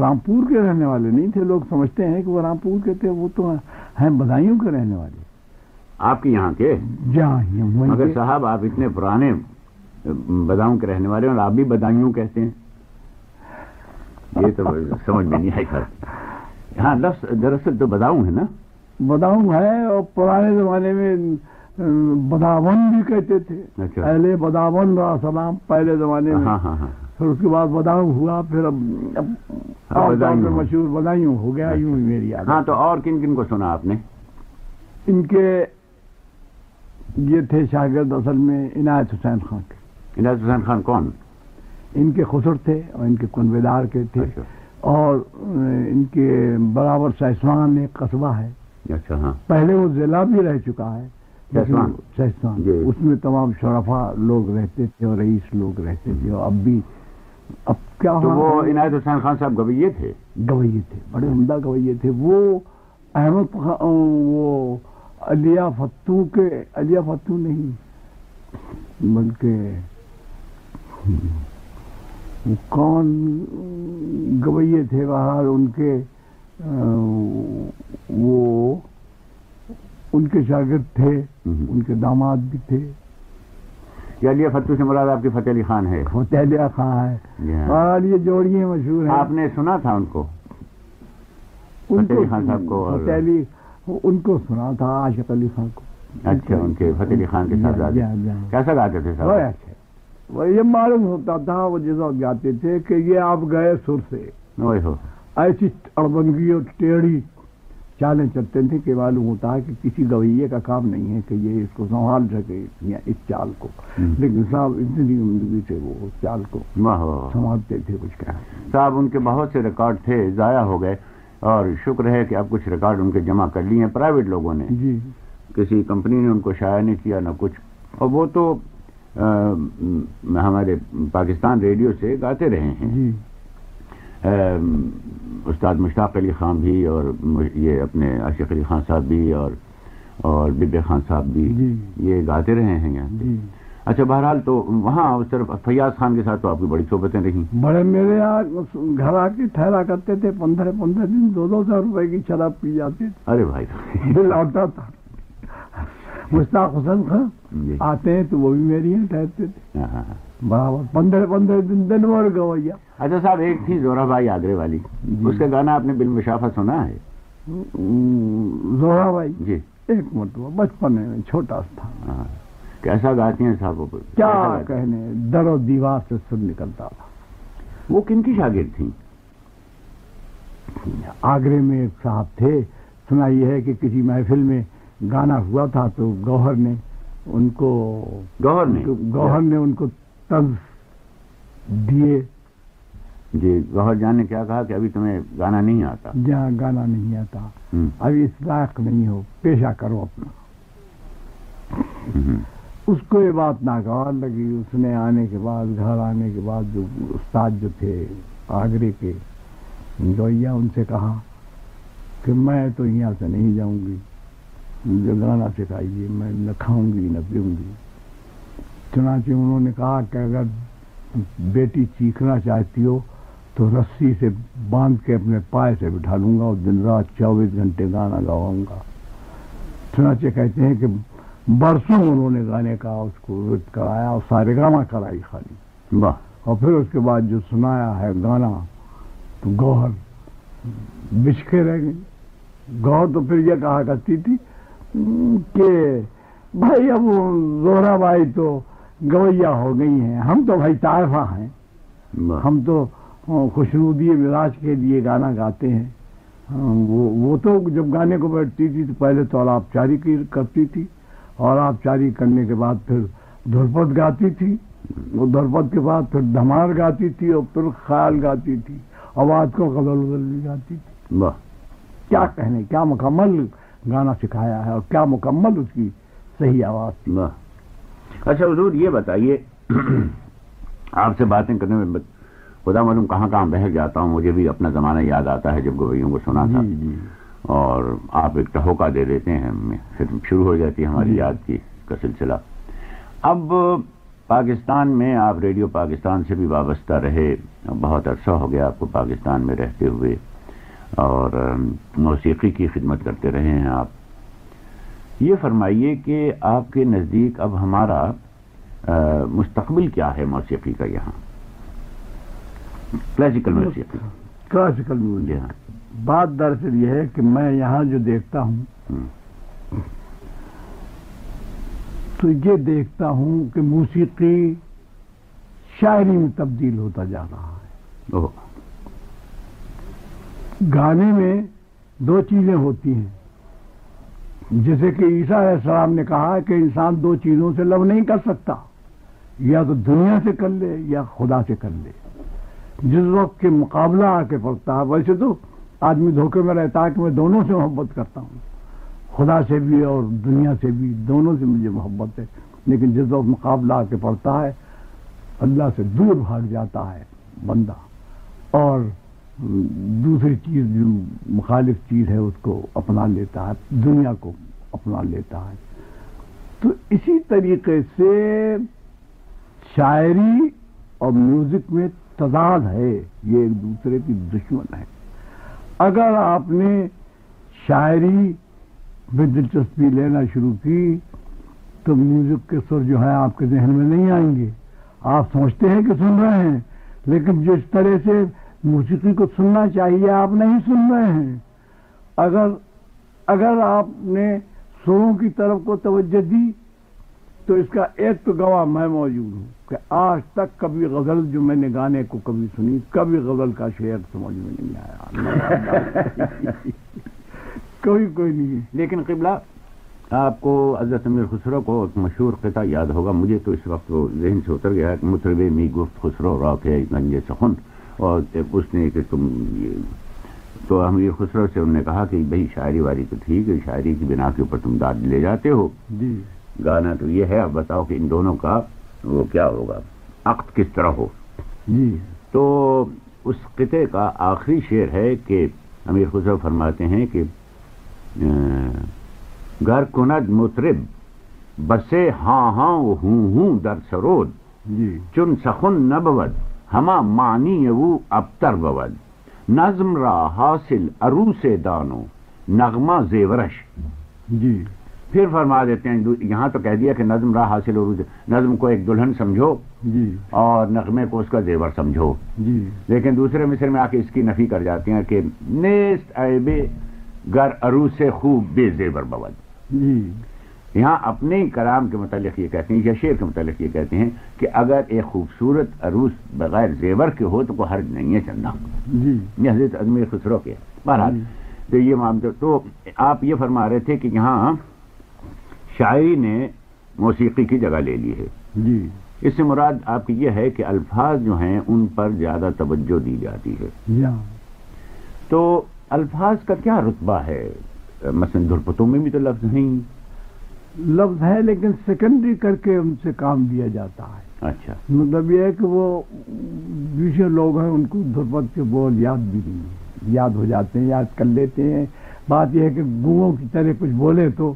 رامپور کے رہنے والے نہیں تھے لوگ سمجھتے ہیں کہ وہ رامپور کے تھے وہ تو ہیں بدائیوں کے رہنے والے۔ آپ کے یہاں کے؟ جہاں مگر صاحب آپ اتنے پرانے بداؤں کے رہنے والے اور آپ بھی بدائیوں کہتے ہیں۔ یہ تو سمجھ میں نہیں آئی سر ہاں لفظ دراصل تو بداؤں ہے نا؟ بداؤں ہے اور پرانے زمانے میں بداون بھی کہتے تھے۔ پہلے بداون را سلام پہلے زمانے میں۔ ہاں ہاں ہاں۔ پھر اس کے بعد بداؤں ہوا پھر اب مشہور بدائیوں ہو گیا یوں میری یاد ہاں تو اور کن کن کو سنا آپ نے؟ ان کے یہ تھے شاگرد اصل میں عنایت حسین خان کے۔ عنایت حسین خان کون؟ ان کے خسر تھے اور ان کے کنویدار کے تھے۔ اور ان کے برابر سہسوان ایک قصبہ ہے۔ اچھا ہاں۔ پہلے وہ ضلع بھی رہ چکا ہے سہسوان اس میں تمام شرفا لوگ رہتے تھے اور رئیس لوگ رہتے تھے اور اب بھی اب کیا وہ عنایت حسین خان صاحب گویے تھے؟ گویے تھے بڑے عمدہ گویے تھے۔ وہ احمد وہ علیہ فتو کے علیہ فتو نہیں بلکہ کون گویے تھے بہرحال ان کے وہ ان کے شاگرد تھے ان کے داماد بھی تھے۔ علیہ فتو سے مراد آپ کی فتح علی خان ہے؟ فتح علی خان۔ ہے اور یہ جوڑیاں مشہور ہیں۔ آپ نے سنا تھا ان کو؟ فتح علی خان صاحب کو فتح علی ان کو سنا تھا عاشق علی خان کو۔ اچھا ان کے فتح علی خان کے ساتھ کیسا گاتے تھے صاحب وہ یہ معلوم ہوتا تھا وہ وقت گاتے تھے کہ یہ آپ گئے سر سے۔ ایسی اڑبنگی اور ٹیڑھی چالیں چلتے تھے کہ معلوم ہوتا ہے کہ کسی گویے کا کام نہیں ہے کہ یہ اس کو سنبھال سکے یا اس چال کو۔ لیکن صاحب اتنی عمدگی سے وہ اس چال کو۔ سنبھالتے تھے کچھ۔ کہا صاحب ان کے بہت سے ریکارڈ تھے ضائع ہو گئے۔ اور شکر ہے کہ اب کچھ ریکارڈ ان کے جمع کر لیے ہیں۔ پرائیویٹ لوگوں نے۔ جی۔ کسی کمپنی نے ان کو شائع نہیں کیا نہ کچھ۔ اور وہ تو ہمارے پاکستان ریڈیو سے گاتے رہے ہیں۔ جی۔ استاد مشتاق علی خان بھی اور یہ اپنے عاشق علی خان صاحب بھی اور اور ببے خان صاحب بھی جی۔ یہ گاتے رہے ہیں یہاں؟ جی۔ اچھا بہرحال تو وہاں طرف فیاض خان کے ساتھ تو آپ کی بڑی صحبتیں رہیں۔ بڑے میرے یہاں گھر آ کے ٹھہرا کرتے تھے پندرہ پندرہ دن دو دو سو روپے کی شراب پی جاتے تھے۔ ارے بھائی۔ دل آتا تھا۔ مشتاق حسن خان جی۔ آتے ہیں تو وہ بھی میری یہاں ٹھہرتے تھے۔ برابر پندرہ پندرہ دن دن بھر گویا اچھا صاحب ایک تھی زورا بھائی آگرے والی۔ جی۔ اس کا گانا آپ نے بل مشافہ سنا ہے؟ زہرا بھائی۔ جی۔ ایک مرتبہ بچپن میں چھوٹا تھا۔ ہاں۔ کیسا گاتی ہیں صاحب کیا؟ کہنے در و دیوار سے سر نکلتا تھا۔ وہ کن کی شاگرد تھیں؟ آگرے میں ایک صاحب تھے۔ سنا یہ ہے کہ کسی محفل میں گانا ہوا تھا تو گوہر نے ان کو گوہر نے؟ گوہر نے ان کو طنز دیے جی گوہر جان نے کیا کہا کہ ابھی تمہیں گانا نہیں آتا۔ جہاں گانا نہیں آتا۔ ابھی اس لائق نہیں ہو پیشہ کرو اپنا۔ اس کو یہ بات ناگوار لگی اس نے آنے کے بعد گھر آنے کے بعد جو استاد جو تھے آگرے کے گویا ان سے کہا کہ میں تو یہاں سے نہیں جاؤں گی۔ مجھے گانا سکھائیے میں نہ کھاؤں گی نہ پیوں گی۔ چنانچہ انہوں نے کہا کہ اگر بیٹی چیخنا چاہتی ہو تو رسی سے باندھ کے اپنے پائے سے بٹھا لوں گا اور دن رات چوبیس گھنٹے گانا گاؤں گا۔ چنانچہ کہتے ہیں کہ برسوں انہوں نے گانے کا اس کو رت کرایا اور سارے گانا کرائی خالی۔ واہ۔ اور پھر اس کے بعد جو سنایا ہے گانا تو گوہر بچکے رہ گئی گوہر تو پھر یہ کہا کرتی تھی "م، کہ بھائی اب زہرا بھائی تو گویا ہو گئی ہیں۔ ہم تو بھائی طائفہ ہیں۔ ہم تو خوشنودی مزاج کے لیے گانا گاتے ہیں۔ وہ وہ تو جب گانے کو بیٹھتی تھی تو پہلے تو آپ چاری کی کرتی تھی۔ اور آپ چاری کرنے کے بعد پھر دھرپد گاتی تھی۔ وہ دھرپد کے بعد پھر دھمار گاتی تھی اور پھر خیال گاتی تھی۔ آواز کو غزل غزل بھی گاتی تھی۔ کیا کہنے کیا مکمل گانا سکھایا ہے اور کیا مکمل اس کی صحیح آواز تھی۔ اچھا حضور یہ بتائیے آپ سے باتیں کرنے میں خدا معلوم کہاں کہاں بہک جاتا ہوں مجھے بھی اپنا زمانہ یاد آتا ہے جب گویوں کو سنا تھا۔ جی جی۔ اور آپ ایک ٹہوکا دے دیتے ہیں پھر شروع ہو جاتی ہے ہماری جی۔ یاد کی کا سلسلہ۔ اب پاکستان میں آپ ریڈیو پاکستان سے بھی وابستہ رہے بہت عرصہ ہو گیا آپ کو پاکستان میں رہتے ہوئے۔ اور موسیقی کی خدمت کرتے رہے ہیں آپ۔ یہ فرمائیے کہ آپ کے نزدیک اب ہمارا مستقبل کیا ہے موسیقی کا یہاں؟ کلاسیکل موسیقی. کلاسیکل جی میوزک ہاں۔ بات دراصل یہ ہے کہ میں یہاں جو دیکھتا ہوں تو یہ دیکھتا ہوں کہ موسیقی شاعری میں تبدیل ہوتا جا رہا ہے۔ گانے میں دو چیزیں ہوتی ہیں۔ جیسے کہ عیسیٰ علیہ السلام نے کہا کہ انسان دو چیزوں سے لو نہیں کر سکتا، یا تو دنیا سے کر لے یا خدا سے کر لے۔ جس وقت کے مقابلہ آ کے پڑتا ہے، ویسے تو آدمی دھوکے میں رہتا ہے کہ میں دونوں سے محبت کرتا ہوں۔ خدا سے بھی اور دنیا سے بھی دونوں سے مجھے محبت ہے۔ لیکن جس وقت مقابلہ آ کے پڑتا ہے، اللہ سے دور بھاگ جاتا ہے بندہ۔ اور دوسری چیز جو مخالف چیز ہے، اس کو اپنا لیتا ہے، دنیا کو اپنا لیتا ہے۔ تو اسی طریقے سے شاعری اور میوزک میں تضاد ہے، یہ ایک دوسرے کی دشمن ہے۔ اگر آپ نے شاعری میں دلچسپی لینا شروع کی، تو میوزک کے سر جو ہیں آپ کے ذہن میں نہیں آئیں گے۔ آپ سوچتے ہیں کہ سن رہے ہیں، لیکن جس طرح سے موسیقی کو سننا چاہیے، آپ نہیں سن رہے ہیں۔ اگر اگر آپ نے سروں کی طرف کو توجہ دی، تو اس کا ایک تو گواہ میں موجود ہوں کہ آج تک کبھی غزل جو میں نے گانے کو کبھی سنی، کبھی غزل کا شعر سمجھ میں نہیں آیا۔ کوئی کوئی نہیں ہے۔ لیکن قبلہ آپ کو حضرت امیر خسرو کو ایک مشہور قطع یاد ہوگا۔ مجھے تو اس وقت وہ ذہن سے اتر گیا کہ مطرب می گفت خسرو راک ہے گنج سخن۔ اور اس نے کہ تم یہ تو امیر خسرو سے انہوں نے کہا کہ بھائی شاعری واری تو ٹھیک ہے شاعری کی بنا کے اوپر تم داد لے جاتے ہو۔ جی۔ گانا تو یہ ہے اب بتاؤ کہ ان دونوں کا وہ کیا ہوگا؟ عقد کس طرح ہو؟ جی۔ تو اس قطعے کا آخری شعر ہے کہ امیر خسرو فرماتے ہیں کہ گر کند مطرب بسے ہاں ہاں ہوں ہوں در سرود جی۔ چن سخن نبود۔ ہما مانی وہ ابتر بود۔ نظم را حاصل عروس دانو نغمہ زیورش۔ جی۔ پھر فرما دیتے ہیں یہاں تو کہہ دیا کہ نظم را حاصل عروس نظم کو ایک دلہن سمجھو جی۔ اور نغمے کو اس کا زیور سمجھو۔ جی۔ لیکن دوسرے مصر میں آ کے اس کی نفی کر جاتے ہیں کہ نیست ایبے گر عروس خوب بے زیور بود۔ جی۔ یہاں اپنے ہی کلام کے متعلق یہ کہتے ہیں یا شعر کے متعلق یہ کہتے ہیں کہ اگر ایک خوبصورت عروس بغیر زیور کے ہو تو کوئی حرج نہیں ہے چلنا جی۔ یہ حضرت اجمیر خسرو کے۔ بہرحال تو یہ معاملہ تو آپ یہ فرما رہے تھے کہ یہاں شاعری نے موسیقی کی جگہ لے لی ہے۔ جی۔ اس سے مراد آپ کی یہ ہے کہ الفاظ جو ہیں ان پر زیادہ توجہ دی جاتی ہے۔ یا تو الفاظ کا کیا رتبہ ہے؟ مثلا دھرپتوں میں بھی تو لفظ نہیں لفظ ہے لیکن سیکنڈری کر کے ان سے کام دیا جاتا ہے۔ اچھا۔ مطلب یہ ہے کہ وہ دوسرے لوگ ہیں ان کو دھرپت کے بول یاد بھی نہیں ہے۔ یاد ہو جاتے ہیں یاد کر لیتے ہیں۔ بات یہ ہے کہ گوؤں کی طرح کچھ بولے تو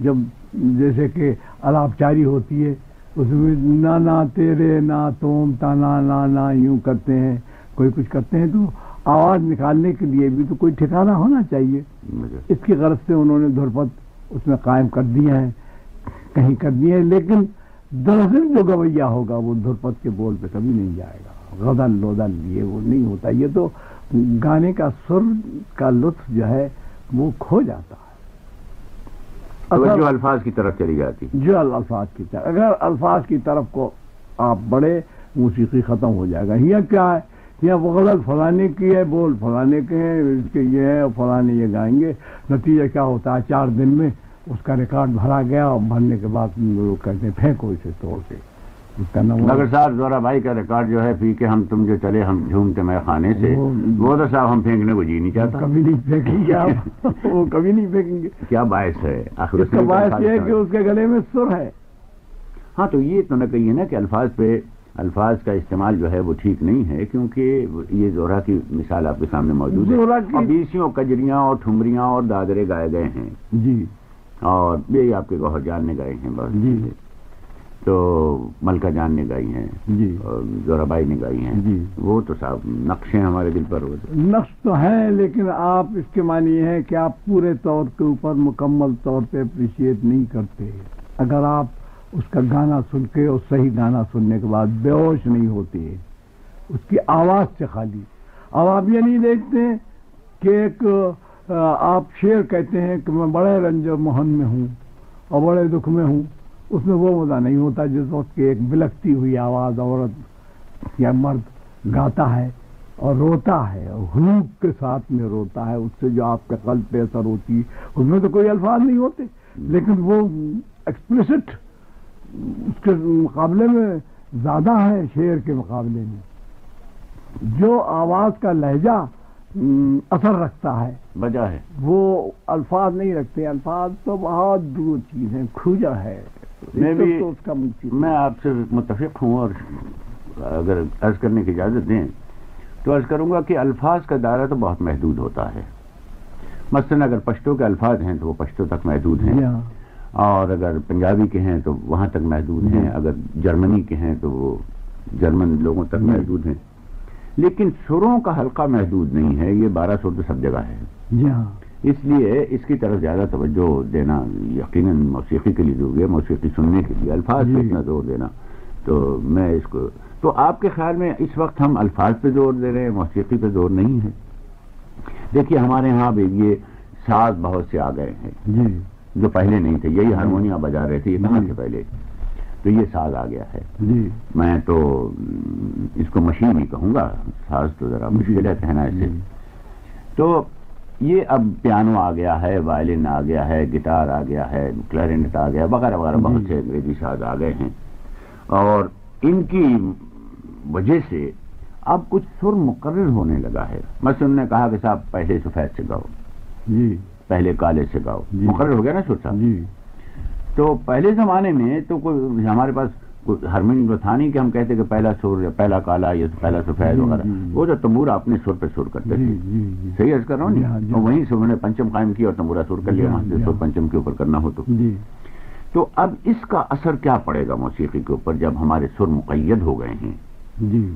جب جیسے کہ الاپ چاری ہوتی ہے اس میں نہ نہ تیرے نہ توم تانا نا نا یوں کرتے ہیں۔ کوئی کچھ کرتے ہیں تو آواز نکالنے کے لیے بھی تو کوئی ٹھکانا ہونا چاہیے۔ اس کی غرض سے انہوں نے دھرپت اس میں قائم کر دیا ہے کہیں کر دیا ہے لیکن دراصل جو گویا ہوگا وہ دھرپت کے بول پہ کبھی نہیں جائے گا۔ غدل لودل یہ وہ نہیں ہوتا۔ یہ تو گانے کا سر کا لطف جو ہے وہ کھو جاتا ہے۔ اگر- الفاظ کی طرف چلی جاتی۔ جو الفاظ کی طرف اگر الفاظ کی طرف کو آپ بڑھے موسیقی ختم ہو جائے گا۔ یہ کیا ہے؟ یہ وہ غلط فلانے کی ہے بول فلانے کے ہیں اس کے یہ ہے فلانے یہ گائیں گے۔ نتیجہ کیا ہوتا ہے؟ چار دن میں اس کا ریکارڈ بھرا گیا اور بھرنے کے بعد لوگ کہتے ہیں پھینکو اسے توڑ کے۔ مگر صاحب زورا بھائی کا ریکارڈ جو ہے پی کے ہم تم جو چلے ہم جھومتے میں خانے سے۔ وہ- تو صاحب ہم پھینکنے کو جی نہیں چاہتا۔ کبھی نہیں پھینکیں گے آپ۔ وہ کبھی نہیں پھینکیں گے۔ کیا باعث ہے؟ آخر اس کا باعث یہ ہے کہ اس کے گلے میں سر ہے۔ ہاں تو یہ تو نہ کہیے نا کہ الفاظ پہ الفاظ کا استعمال جو ہے وہ ٹھیک نہیں ہے کیونکہ یہ زورا کی مثال آپ کے سامنے موجود ہے۔ بیسیوں کجریاں اور ٹھمریاں اور دادرے گائے گئے ہیں۔ جی۔ اور یہ آپ کے گوہر جان نے گائے ہیں بہت جی۔ تو ملکہ جان نے گائی ہیں۔ جی۔ اور زورا بائی نے گائی ہیں۔ جی۔ وہ تو صاحب نقشے ہمارے دل پر۔ نقش تو ہے لیکن آپ اس کے معنی یہ ہے کہ آپ پورے طور کے اوپر مکمل طور پہ اپریشیٹ نہیں کرتے۔ اگر آپ اس کا گانا سن کے اور صحیح گانا سننے کے بعد بے ہوش نہیں ہوتے اس کی آواز سے خالی۔ اب آپ یہ نہیں دیکھتے کہ ایک آپ شعر کہتے ہیں کہ میں بڑے رنج و موہن میں ہوں اور بڑے دکھ میں ہوں۔ اس میں وہ مزہ نہیں ہوتا جس وقت کہ ایک بلکتی ہوئی آواز عورت یا مرد گاتا ہے اور روتا ہے اور حروف کے ساتھ میں روتا ہے۔ اس سے جو آپ کے قلب پہ اثر ہوتی ہے، اس میں تو کوئی الفاظ نہیں ہوتے۔ لیکن وہ ایکسپریسٹ اس کے مقابلے میں زیادہ ہے شعر کے مقابلے میں۔ جو آواز کا لہجہ اثر رکھتا ہے۔ وجہ ہے۔ وہ الفاظ نہیں رکھتے الفاظ تو بہت دور چیز ہے کھوجا ہے۔ میں بھی- اس کا میں آپ سے متفق ہوں اور اگر عرض کرنے کی اجازت دیں تو عرض کروں گا کہ الفاظ کا دائرہ تو بہت محدود ہوتا ہے۔ مثلا اگر پشتوں کے الفاظ ہیں تو وہ پشتوں تک محدود ہیں۔ اور اگر پنجابی کے ہیں تو وہاں تک محدود ہیں۔ اگر جرمنی کے ہیں تو وہ جرمن لوگوں تک۔ محدود ہیں۔ لیکن سروں کا حلقہ محدود نہیں ہے یہ بارہ سر تو سب جگہ ہے۔ جی ہاں۔ اس لیے اس کی طرف زیادہ توجہ دینا یقیناً موسیقی کے لیے ضروری ہے موسیقی سننے کے لیے الفاظ پہ جی۔ اتنا زور دینا۔ تو میں اس کو تو آپ کے خیال میں اس وقت ہم الفاظ پہ زور دے رہے ہیں موسیقی پہ زور نہیں ہے؟ دیکھیے ہمارے ہاں بھی یہ ساز بہت سے آ گئے ہیں۔ جی۔ جو پہلے نہیں تھے یہی ہارمونیا بجا رہے تھے یہ کہاں جی۔ تھے پہلے؟ تو یہ ساز آ گیا ہے۔ جی۔ میں تو اس کو مشین ہی کہوں گا ساز تو ذرا مشکل ہے کہنا اسے جی۔ تو یہ اب پیانو آ گیا ہے وائلن آ گیا ہے گٹار آ گیا ہے کلیرنٹ آ گیا وغیرہ وغیرہ جی۔ بہت سے انگریزی ساز آ گئے ہیں۔ اور ان کی وجہ سے اب کچھ سر مقرر ہونے لگا ہے۔ مثلاً نے کہا کہ صاحب پہلے سفید سے گاؤ۔ جی۔ پہلے کالے سے گاؤ۔ جی۔ مقرر ہو گیا نا سر صاحب جی۔ تو پہلے زمانے میں تو کوئی ہمارے پاس ہرمن تو تھا نہیں کہ ہم کہتے کہ پہلا سر یا پہلا کالا یا پہلا سفید جی، وغیرہ۔ جی،۔ وہ جو تمبورا اپنے سر پہ سر کرتے تھے۔ صحیح عرض کر رہا ہوں جی؟ ہاں، وہیں سے انہوں نے پنچم قائم کیا اور تمبورا سر کر لیا ہاں، سر ہاں۔ پنچم کے اوپر کرنا ہو تو۔ تو اب اس کا اثر کیا پڑے گا موسیقی کے اوپر جب ہمارے سر مقید ہو گئے ہیں؟ جی۔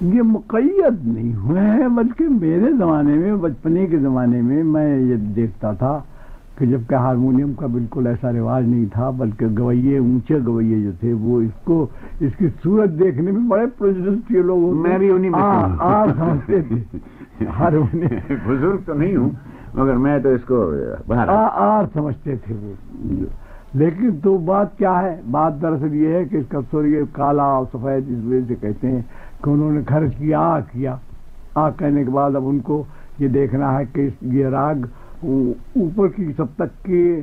یہ مقید نہیں ہوئے ہیں بلکہ میرے زمانے میں بچپنے کے زمانے میں میں یہ دیکھتا تھا کہ جبکہ ہارمونیم کا بالکل ایسا رواج نہیں تھا بلکہ گویے اونچے گویے جو تھے وہ اس کو اس کی صورت دیکھنے میں بڑے پرجنس کے۔ لوگ میں بھی انہی میں آ- سے ہوں۔ آ سمجھتے تھے۔ ہارمونیم بزرگ تو نہیں ہوں مگر میں تو اس کو آر سمجھتے تھے وہ۔ لیکن تو بات کیا ہے؟ بات دراصل یہ ہے کہ اس کا سر یہ کالا اور سفید اس وجہ سے کہتے ہیں کہ انہوں نے خرچ کیا آ کیا۔ آ کہنے کے بعد اب ان کو یہ دیکھنا ہے کہ یہ راگ اوپر کی سب تک کی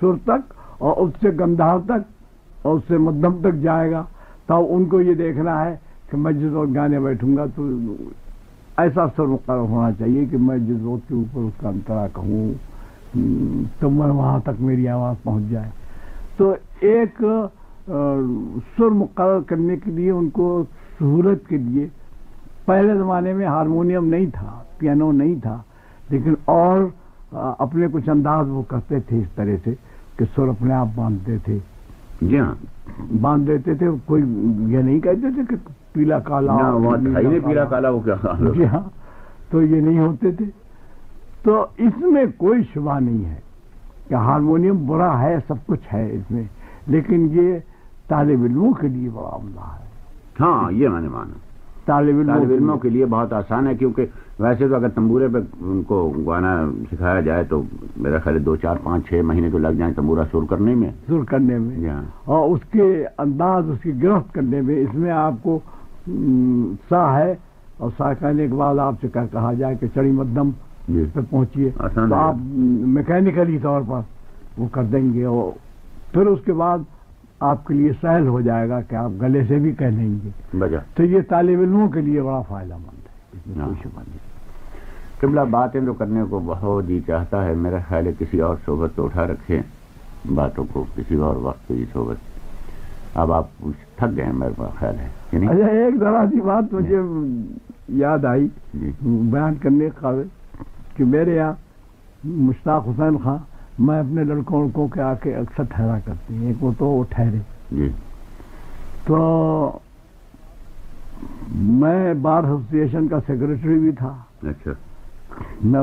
سر تک اور اس سے گندھار تک اور اس سے مدھم تک جائے گا۔ تب ان کو یہ دیکھنا ہے کہ میں جس وقت گانے بیٹھوں گا تو ایسا سر مقرر ہونا چاہیے کہ میں جس وقت کے اوپر اس کا انترا کہوں، تو میں وہاں تک میری آواز پہنچ جائے۔ تو ایک سر مقرر کرنے کے لیے ان کو سہولت کے لیے پہلے زمانے میں ہارمونیم نہیں تھا پیانو نہیں تھا لیکن اور اپنے کچھ انداز وہ کرتے تھے اس طرح سے کہ سر اپنے آپ باندھتے تھے۔ جی ہاں۔ باندھ دیتے تھے کوئی یہ نہیں کہتے تھے کہ پیلا کالا پیلا کالا۔ وہ کیا جی ہاں تو یہ نہیں ہوتے تھے۔ تو اس میں کوئی شبہ نہیں ہے کہ ہارمونیم برا ہے سب کچھ ہے اس میں لیکن یہ طالب علموں کے لیے بڑا عملہ ہے۔ ہاں یہ میں نے مانا۔ طالب علموں کے لیے۔ بہت آسان ہے کیونکہ ویسے تو اگر تمبورے پہ ان کو گانا سکھایا جائے تو میرا خیال دو چار پانچ چھ مہینے تو لگ جائیں تمبورا سر کرنے میں۔ سر کرنے میں۔ جی ہاں۔ اور اس کے انداز اس کی گرفت کرنے میں اس میں آپ کو سا ہے۔ اور سا کہنے کے بعد آپ سے کیا کہا جائے کہ چڑی مدم جی۔ پہ پہنچیے۔ تو۔ آپ میکینیکلی طور پر وہ کر دیں گے۔ اور پھر اس کے بعد آپ کے لیے سہل ہو جائے گا کہ آپ گلے سے بھی کہہ لیں گے۔ تو یہ طالب علموں کے لیے بڑا فائدہ مند ہے۔ ہاں۔ قبلہ باتیں تو کرنے کو بہت جی چاہتا ہے۔ میرا خیال ہے کسی اور صحبت تو اٹھا رکھے باتوں کو کسی اور وقت کی صحبت۔ اب آپ کچھ تھک گئے ہیں میرا خیال ہے اچھا ایک ذرا سی بات مجھے یاد آئی۔ جی۔ بیان کرنے کے قابل کہ میرے یہاں مشتاق حسین خان میں اپنے لڑکوں لڑکوں کے آ کے اکثر ٹھہرا کرتے ہیں ایک وہ تو وہ ٹھہرے۔ جی۔ تو میں بار ایسوسیشن کا سیکرٹری بھی تھا۔ اچھا۔ میں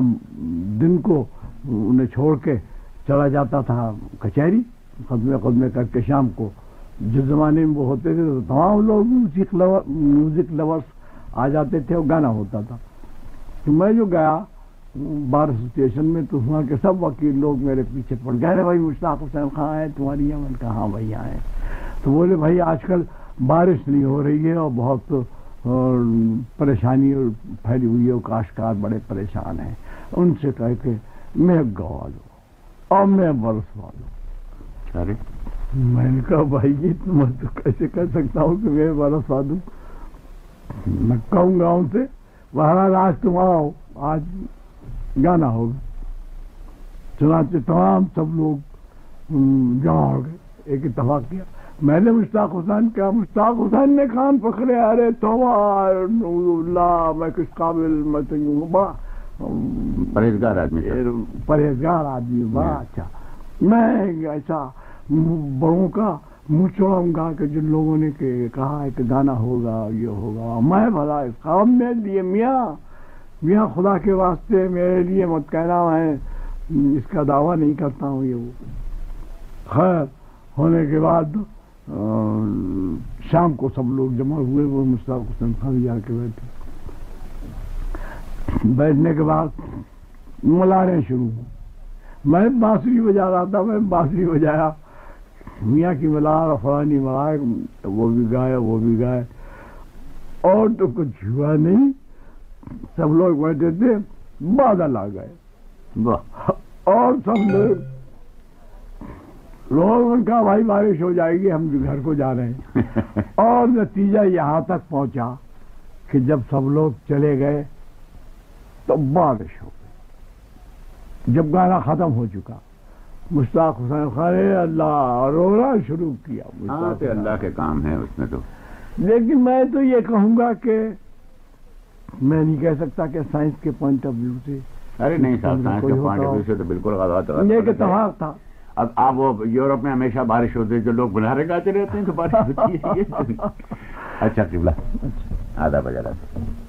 دن کو انہیں چھوڑ کے چلا جاتا تھا کچہری قدمے قدمے کر کے شام کو۔ جس زمانے میں وہ ہوتے تھے تو تمام لوگ میوزک لور میوزک لورس آ جاتے تھے اور گانا ہوتا تھا۔ تو میں جو گیا بار ایسوسیشن میں تو وہاں کے سب وکیل لوگ میرے پیچھے پڑ گئے بھائی مشتاق حسین خان ہے تمہاری یہاں میں نے کہا ہاں بھائی آئے تو بولے بھائی آج کل بارش نہیں ہو رہی ہے اور بہت پریشانی پھیلی ہوئی ہے اور کاشتکار بڑے پریشان ہیں۔ ان سے کہہ کے میں گوا دو اور میں برسوا دوں ارے۔ میں نے کہا بھائی یہ تو میں تو کیسے کہہ سکتا ہوں کہ میں برسوا دوں میں کہوں گا ان سے بہرحال آج تم آؤ آج گانا ہوگا۔ چنانچہ تمام سب لوگ جمع ہو گئے ایک اتفاق کیا۔ میں نے مشتاق حسین کیا مشتاق حسین نے کان پکڑے ارے توبہ باللہ میں کس قابل میں تو بڑا پرہیزگار آدمی پرہیزگار آدمی بڑا اچھا۔ میں ایسا بڑوں کا منہ چڑاؤں گا کہ جن لوگوں نے کہ کہا ہے کہ گانا ہوگا یہ ہوگا۔ میں بھلا اس کام میں لیے میاں میاں خدا کے واسطے میرے لیے مت کہنا، میں اس کا دعویٰ نہیں کرتا ہوں یہ وہ۔ خیر، ہونے کے بعد شام کو سب لوگ جمع ہوئے، وہ مشتاق حسین خان جا کے بیٹھے۔ بیٹھنے کے بعد ملاریں شروع ہوں میں بانسری بجا رہا تھا، میں بانسری بجایا۔ میاں کی ملار اور فلانی ملار، وہ بھی گائے، وہ بھی گائے۔ اور تو کچھ ہوا نہیں۔ سب لوگ بیٹھے تھے بادل آ گئے۔ اور سب لوگ لوگوں نے کہا بھائی بارش ہو جائے گی ہم گھر کو جا رہے ہیں۔ اور نتیجہ یہاں تک پہنچا کہ جب سب لوگ چلے گئے تو بارش ہو گئی۔ جب گانا ختم ہو چکا مشتاق حسین خان اللہ رونا شروع کیا۔ ہاں، اللہ کے کام ہے اس میں تو۔ لیکن میں تو یہ کہوں گا کہ میں نہیں کہہ سکتا کہ سائنس کے پوائنٹ آف ویو سے ارے نہیں صاحب سائنس کے پوائنٹ آف ویو سے تو بالکل غلط تھا۔ اب آپ وہ یورپ میں ہمیشہ بارش ہوتی ہے جو لوگ بلارے گاتے رہتے ہیں تو بارش ہوتی ہے۔ اچھا قبلہ۔ آدھا بجا رہا